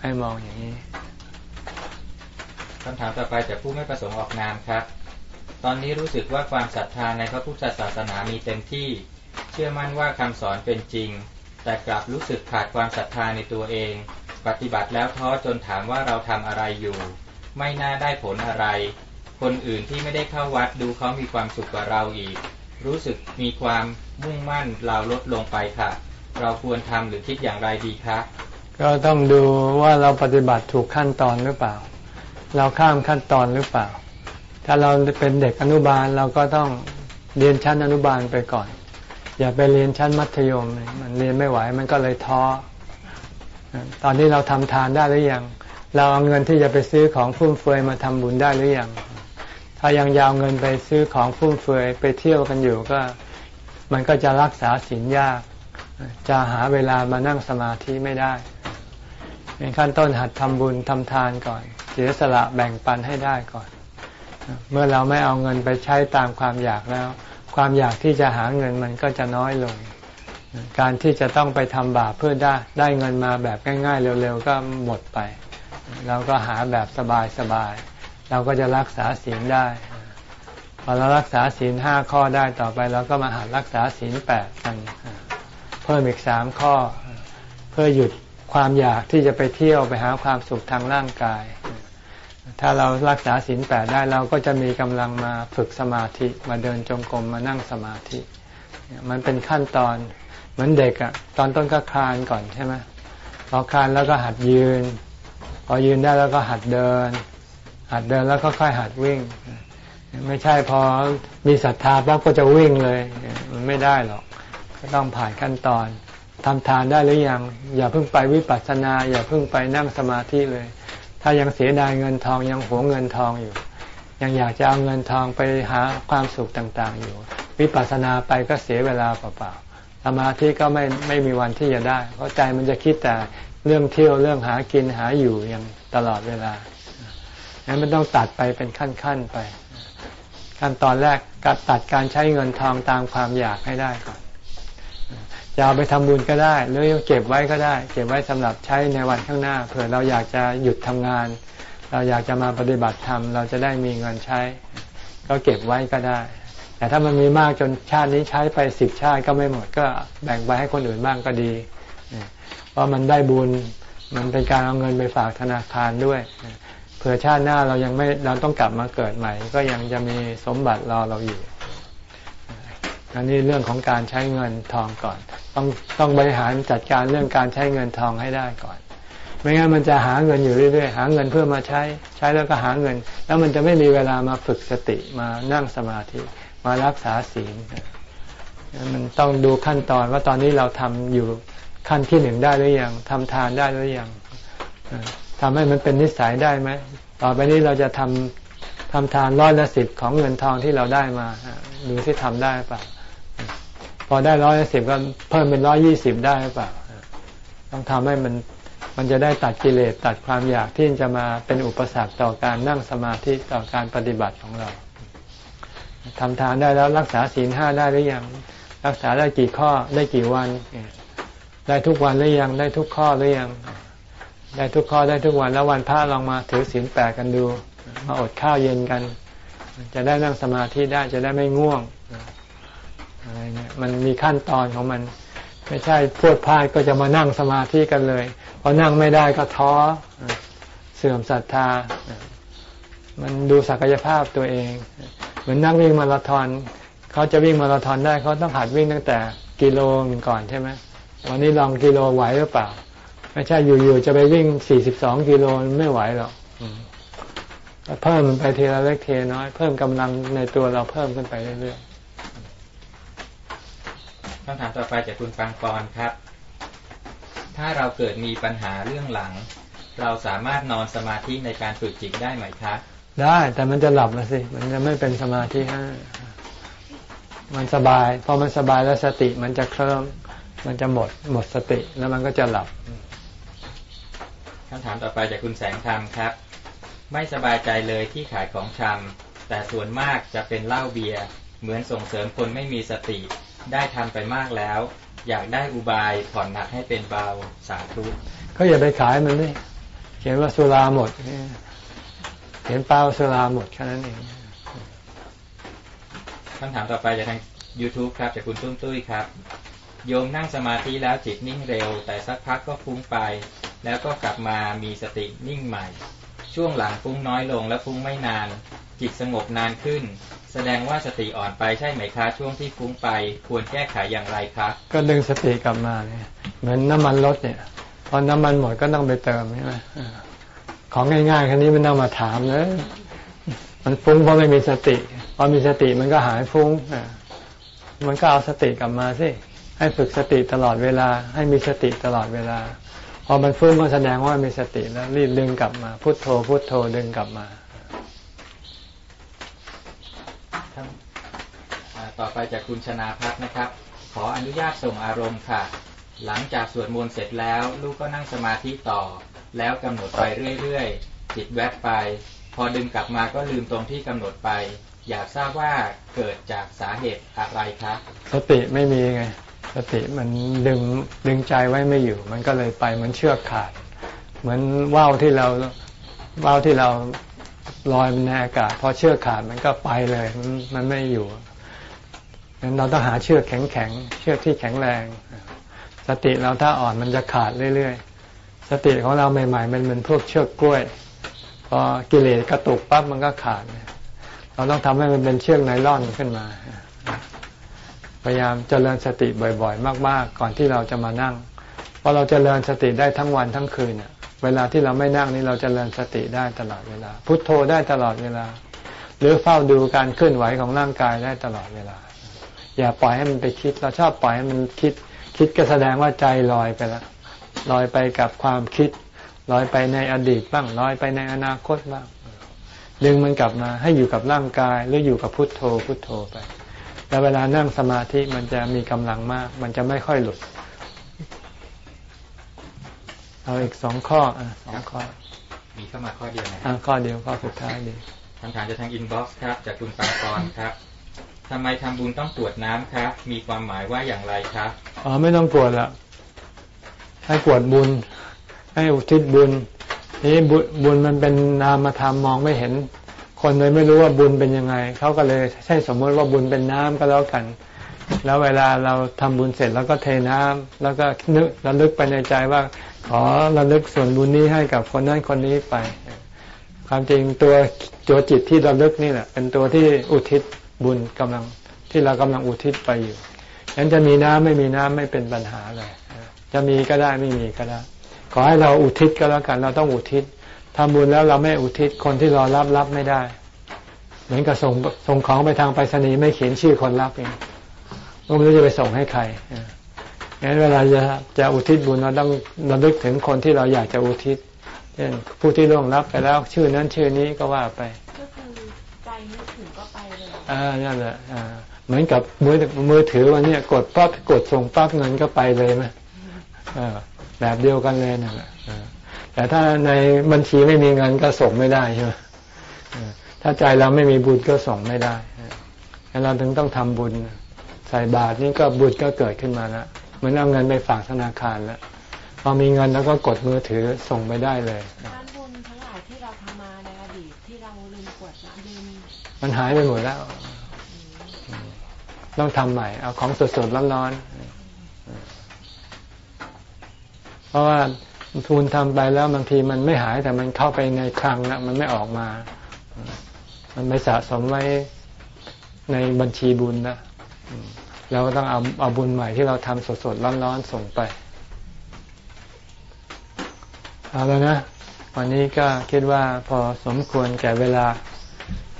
[SPEAKER 1] ให้มองอย่างนี้
[SPEAKER 4] คำถามต่อไปจากผู้ไม่ประสงค์ออกนามครับ ตอนนี้รู้สึกว่าความศรัทธาในพระพุทธศาสนามีเต็มที่ เชื่อมั่นว่าคำสอนเป็นจริง แต่กลับรู้สึกขาดความศรัทธาในตัวเอง ปฏิบัติแล้วท้อจนถามว่าเราทำอะไรอยู่ ไม่น่าได้ผลอะไร คนอื่นที่ไม่ได้เข้าวัดดูเขามีความสุขกว่าเราอีก รู้สึกมีความมุ่งมั่นเราลดลงไปค่ะ เราควรทำหรือคิดอย่างไรดีคะ
[SPEAKER 1] ก็ต้องดูว่าเราปฏิบัติถูกขั้นตอนหรือเปล่า เราข้ามขั้นตอนหรือเปล่า ถ้าเราเป็นเด็กอนุบาลเราก็ต้องเรียนชั้นอนุบาลไปก่อน อย่าไปเรียนชั้นมัธยมมันเรียนไม่ไหวมันก็เลยท้อตอนนี้เราทำทานได้หรือยังเราเอาเงินที่จะไปซื้อของฟุ่มเฟือยมาทำบุญได้หรือยัง ถ้ายังยาวเงินไปซื้อของฟุ่มเฟือยไปเที่ยวกันอยู่ก็ มันก็จะรักษาศีลยาก จะหาเวลามานั่งสมาธิไม่ได้ในขั้นต้นหัดทำบุญทำทานก่อนเสียสละแบ่งปันให้ได้ก่อน เมื่อเราไม่เอาเงินไปใช้ตามความอยากแล้ว ความอยากที่จะหาเงินมันก็จะน้อยลง การที่จะต้องไปทำบาปเพื่อได้ได้เงินมาแบบง่าย ๆ เร็วๆก็หมดไป เราก็หาแบบสบายๆ เราก็จะรักษาศีลได้พอเรารักษาศีลห้าข้อได้ต่อไปเราก็มาหัดรักษาศีลแปดกันเพิ่มอีกสามข้อ เพื่อหยุดความอยากที่จะไปเที่ยวไปหาความสุขทางร่างกาย ถ้าเรารักษาศีลแปดได้เราก็จะมีกำลังมาฝึกสมาธิมาเดินจงกรมมานั่งสมาธิ มันเป็นขั้นตอนเหมือนเด็กอะตอนต้นก็คลานก่อนใช่ไหมพอคลานแล้วก็หัดยืน พอยืนได้แล้วก็หัดเดิน หัดเดินแล้วก็ค่อยหัดวิ่ง ไม่ใช่พอมีศรัทธาปั๊บก็จะวิ่งเลย มันไม่ได้หรอก ก็ต้องผ่านขั้นตอนทำทานได้หรือยัง อย่าเพิ่งไปวิปัสสนา อย่าเพิ่งไปนั่งสมาธิเลย ถ้ายังเสียดายเงินทองยังหวงเงินทองอยู่ ยังอยากจะเอาเงินทองไปหาความสุขต่างๆ อยู่ วิปัสสนาไปก็เสียเวลาเปล่าๆสมาธิก็ไม่ไม่มีวันที่จะได้ เพราะใจมันจะคิดแต่เรื่องเที่ยวเรื่องหากินหาอยู่อย่างตลอดเวลา งั้นมันต้องตัดไปเป็นขั้นๆไป ขั้นตอนแรกการตัดการใช้เงินทองตามความอยากให้ได้ก่อนจะเอาไปทำบุญก็ได้หรือเก็บไว้ก็ได้ เก็บไว้สำหรับใช้ในวันข้างหน้าเผื่อเราอยากจะหยุดทำงาน เราอยากจะมาปฏิบัติธรรมเราจะได้มีเงินใช้ ก็เก็บไว้ก็ได้ แต่ถ้ามันมีมากจนชาตินี้ใช้ไปสิบชาติก็ไม่หมดก็แบ่งไปให้คนอื่นบ้างก็ดีเพราะมันได้บุญมันเป็นการเอาเงินไปฝากธนาคารด้วย ผื่อชาติหน้าเรายังไม่เราต้องกลับมาเกิดใหม่ ก็ยังจะมีสมบัติรอเราอยู่อันนี้เรื่องของการใช้เงินทองก่อน ต้องต้องบริหารจัดการเรื่องการใช้เงินทองให้ได้ก่อน ไม่งั้นมันจะหาเงินอยู่เรื่อยๆหาเงินเพื่อมาใช้ ใช้แล้วก็หาเงิน แล้วมันจะไม่มีเวลามาฝึกสติมานั่งสมาธิมารักษาศีลมันต้องดูขั้นตอนว่าตอนนี้เราทำอยู่ขั้นที่หนึ่งได้หรือยังทำทานได้หรือยัง ทำให้มันเป็นนิสัยได้ไหม ต่อไปนี้เราจะทำทำทานร้อยละสิบของเงินทองที่เราได้มาดูที่ทำได้เปล่าพอได้ร้อยละสิบก็เพิ่มเป็นร้อยี่สิบได้เปล่าต้องทำให้มันมันจะได้ตัดกิเลสตัดความอยากที่จะมาเป็นอุปสรรคต่อการนั่งสมาธิต่อการปฏิบัติของเราทำทานได้แล้วรักษาศีลห้าได้หรือยัง รักษาได้กี่ข้อได้กี่วัน ได้ทุกวันหรือยัง ได้ทุกข้อหรือยัง ได้ทุกข้อได้ทุกวันแล้ววันพระลองมาถือศีลแปดกันดู มาอดข้าวเย็นกัน จะได้นั่งสมาธิได้จะได้ไม่ง่วงอะไรเนี่ยมันมีขั้นตอนของมัน ไม่ใช่พูดพลาดก็จะมานั่งสมาธิกันเลยพอนั่งไม่ได้ก็ท้อเสื่อมศรัทธา มันดูศักยภาพตัวเอง เหมือนนั่งวิ่งมาราธอนเขาจะวิ่งมาราธอนได้เขาต้องหัดวิ่งตั้งแต่กิโลก่อนใช่ไหมวันนี้ลองกิโลไหวหรือเปล่า ไม่ใช่อยู่ๆจะไปวิ่งสี่สิบสองกิโลไม่ไหวหรอกเพิ่มไปทีละเล็กเทน้อย เพิ่มกำลังในตัวเราเพิ่มขึ้นไปเรื่อย
[SPEAKER 4] ๆคำถามต่อไปจากคุณปังกรครับ ถ้าเราเกิดมีปัญหาเรื่องหลัง เราสามารถนอนสมาธิในการฝึกจิตได้ไหมครับ
[SPEAKER 1] ได้แต่มันจะหลับนะสิ มันจะไม่เป็นสมาธิให้มันสบาย พอมันสบายแล้วสติมันจะเคลิ้มมันจะหมดหมดสติแล้วมันก็จะหลับ
[SPEAKER 4] คำถามต่อไปจากคุณแสงธรรมครับ ไม่สบายใจเลยที่ขายของชำแต่ส่วนมากจะเป็นเหล้าเบียร์เหมือนส่งเสริมคนไม่มีสติ ได้ทำไปมากแล้ว อยากได้อุบายผ่อนหนักให้เป็นเบาสาธุ
[SPEAKER 1] ก็อย่าไปขายมันเลยเขียนว่าสุราหมดเขียนเปล่าสุราหมดแค่นั้นเอง
[SPEAKER 4] คำถามต่อไปจากทาง YouTube ครับจากคุณตุ้มตุ้ยครับ โยมนั่งสมาธิแล้วจิตนิ่งเร็ว แต่สักพักก็ฟุ้งไป แล้วก็กลับมามีสตินิ่งใหม่ ช่วงหลังฟุ้งน้อยลงและฟุ้งไม่นาน จิตสงบนานขึ้น แสดงว่าสติอ่อนไปใช่ไหมคะช่วงที่ฟุ้งไป ควรแก้ไขอย่างไรครับ
[SPEAKER 1] ก็ดึงสติกลับมาเนี่ยเหมือนน้ำมันรถเนี่ยพอน้ำมันหมดก็ต้องไปเติมใช่ไหมของง่ายๆแค่นี้มันต้องมาถามเลยมันฟุ้งเพราะไม่มีสติพอมีสติมันก็หายฟุ้งมันก็เอาสติกลับมาสิให้ฝึกสติตลอดเวลา ให้มีสติตลอดเวลา พอมันฟุ้งก็แสดงว่ามีสติแล้วรีบดึงกลับมา พุโทโธ พุโทโธดึงกลับมา
[SPEAKER 4] ต่อไปจากคุณชนาพัฒนะครับ ขออนุญาตส่งอารมณ์ค่ะ หลังจากสวดมนต์เสร็จแล้ว ลูกก็นั่งสมาธิต่อ แล้วกำหนดไปเรื่อยๆ จิตแวบไป พอดึงกลับมาก็ลืมตรงที่กำหนดไป อยากทราบว่าเกิดจากสาเหตุอะไรครับ
[SPEAKER 1] สติไม่มีไง สติมันดึงดึงใจไว้ไม่อยู่ มันก็เลยไปเหมือนเชือกขาด เหมือนว่าวที่เราว่าวที่เราลอยในอากาศพอเชือกขาดมันก็ไปเลยมันมันไม่อยู่งั้นเราต้องหาเชือกแข็งแข็งเชือกที่แข็งแรง สติเราถ้าอ่อนมันจะขาดเรื่อยๆสติของเราใหม่ๆมันเป็นพวกเชือกกล้วยพอกิเลสกระตุกปั๊บมันก็ขาด เราต้องทำให้มันเป็นเชือกไนล่อนขึ้นมา พยายามเจริญสติบ่อยๆ มาก ๆ ก่อนที่เราจะมานั่งเพราะเราจเจริญสติได้ทั้งวันทั้งคืนเวลาที่เราไม่นั่งนี่เราจเจริญสติได้ตลอดเวลา พุทโธได้ตลอดเวลา หรือเฝ้าดูการเคลื่อนไหวของร่างกายได้ตลอดเวลา อย่าปล่อยให้มันไปคิด เราชอบปล่อยให้มันคิด คิดก็แสดงว่าใจลอยไปแล้วลอยไปกับความคิดลอยไปในอดีตบ้างลอยไปในอนาคตบ้างดึงมันกลับมาให้อยู่กับร่างกายหรืออยู่กับพุทโธพุทโธไป แล้วเวลานั่งสมาธิมันจะมีกำลังมาก มันจะไม่ค่อยหลุด เอาอีกสองข้ออะสองข้อ
[SPEAKER 4] มีเข้ามาข้อเดียวนะ
[SPEAKER 1] ข้อเดียวข้อสุดท้ายดี
[SPEAKER 4] คำถามจากทาง inbox ครับ จากคุณปังกรครับทำไมทำบุญต้องกรวดน้ำครับ มีความหมายว่าอย่างไรครับ
[SPEAKER 1] อ๋อไม่ต้องตรวจละให้กวดบุญ ให้อุทิศบุญนี่บุญมันเป็นนามธรรมมองไม่เห็น คนเลยไม่รู้ว่าบุญเป็นยังไง เขาก็เลยใช่สมมติว่าบุญเป็นน้ำก็แล้วกัน แล้วเวลาเราทำบุญเสร็จแล้วก็เทน้ำแล้วก็นึกระลึกไปในใจว่า ขอระลึกส่วนบุญนี้ให้กับคนนั้นคนนี้ไป ความจริงตัวตัวจิตที่ระลึกนี่แหละ เป็นตัวที่อุทิศบุญกำลังที่เรากำลังอุทิศไปอยู่ฉะนั้นจะมีน้ำไม่มีน้ำไม่เป็นปัญหาเลย จะมีก็ได้ไม่มีก็ได้ ขอให้เราอุทิศก็แล้วกัน เราต้องอุทิศ ทำบุญแล้วเราไม่อุทิศคนที่รอรับรับไม่ได้ เหมือนกับส่งส่งของไปทางไปรษณีย์ไม่เขียนชื่อคนรับเองไม่รู้จะไปส่งให้ใครงั้นเวลาจะจะอุทิศบุญเราต้องระลึกถึงคนที่เราอยากจะอุทิศเช่นผู้ที่ล่วงรับไปแล้ว ชื่อนั้นชื่อนี้ก็ว่าไป
[SPEAKER 3] ก็คือใจนึกถึงก็ไปเลย
[SPEAKER 1] อ่านั่นแหละอ่าเหมือนกับมือมือถือวันนี้กดปั๊บกดส่งปั๊บเงินก็ไปเลยไหมแบบเดียวกันเลยนั่นแหละ แต่ถ้าในบัญชีไม่มีเงินก็ส่งไม่ได้ใช่ไหมถ้าใจเราไม่มีบุญก็ส่งไม่ได้เราถึงต้องทำบุญ ใส่บาตรนี่ก็บุญก็เกิดขึ้นมาแล้วเหมือนเอาเงินไปฝากธนาคารแล้วพอมีเงินแล้วก็กดมือถือส่งไปได้เลย
[SPEAKER 3] การบุญทั้งหลายที่เราทำมาในอดีตที่เราลืมกดลืม
[SPEAKER 1] มันหายไปหมดแล้ว ต้องทำใหม่ เอาของสดๆร้อนๆเพราะว่า ทุนทำไปแล้วบางทีมันไม่หายแต่มันเข้าไปในคลังแล้วมันไม่ออกมา มันไม่สะสมไว้ในบัญชีบุญนะเราก็ต้องเอาเอาบุญใหม่ที่เราทำสดๆร้อนๆส่งไปเอาแล้วนะวันนี้ก็คิดว่าพอสมควรแก่เวลา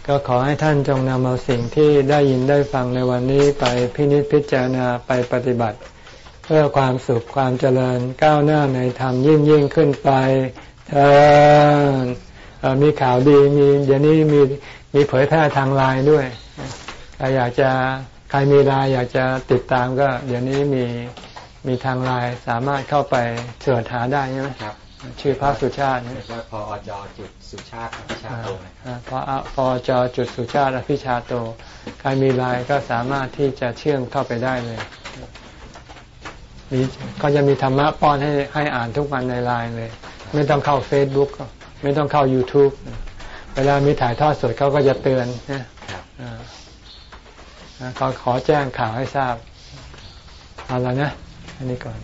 [SPEAKER 1] ก็ขอให้ท่านจงนำเอาสิ่งที่ได้ยินได้ฟังในวันนี้ไปพินิจพิจารณาไปปฏิบัติ เพื่อความสุขความเจริญก้าวหน้าในธรรมยิ่งยิ่งขึ้นไปเธอมีข่าวดีมีเดี๋ยวนี้มีมีเผยแพร่ทางไลน์ด้วยใครอยากจะใครมีไลน์อยากจะติดตามก็ เดี๋ยวนี้มีมีทางไลน์สามารถเข้าไปเสิร์ชหาได้ใช่ไหมครับชื่อพระสุชาตินี่
[SPEAKER 4] ก็พอจจุดสุชาติอภิชาโต
[SPEAKER 1] พอพอจจุดสุชาติอภิชาโต ใครมีไลน์ก็สามารถที่จะเชื่อมเข้าไปได้เลย มีก็จะมีธรรมะป้อนให้ให้อ่านทุกวันในไลน์เลย ไม่ต้องเข้าเฟซบุ๊กไม่ต้องเข้า YouTube เวลามีถ่ายทอดสดเขาก็จะเตือนนะเขาขอแจ้งข่าวให้ทราบเอาละนะ อันนี้ก่อน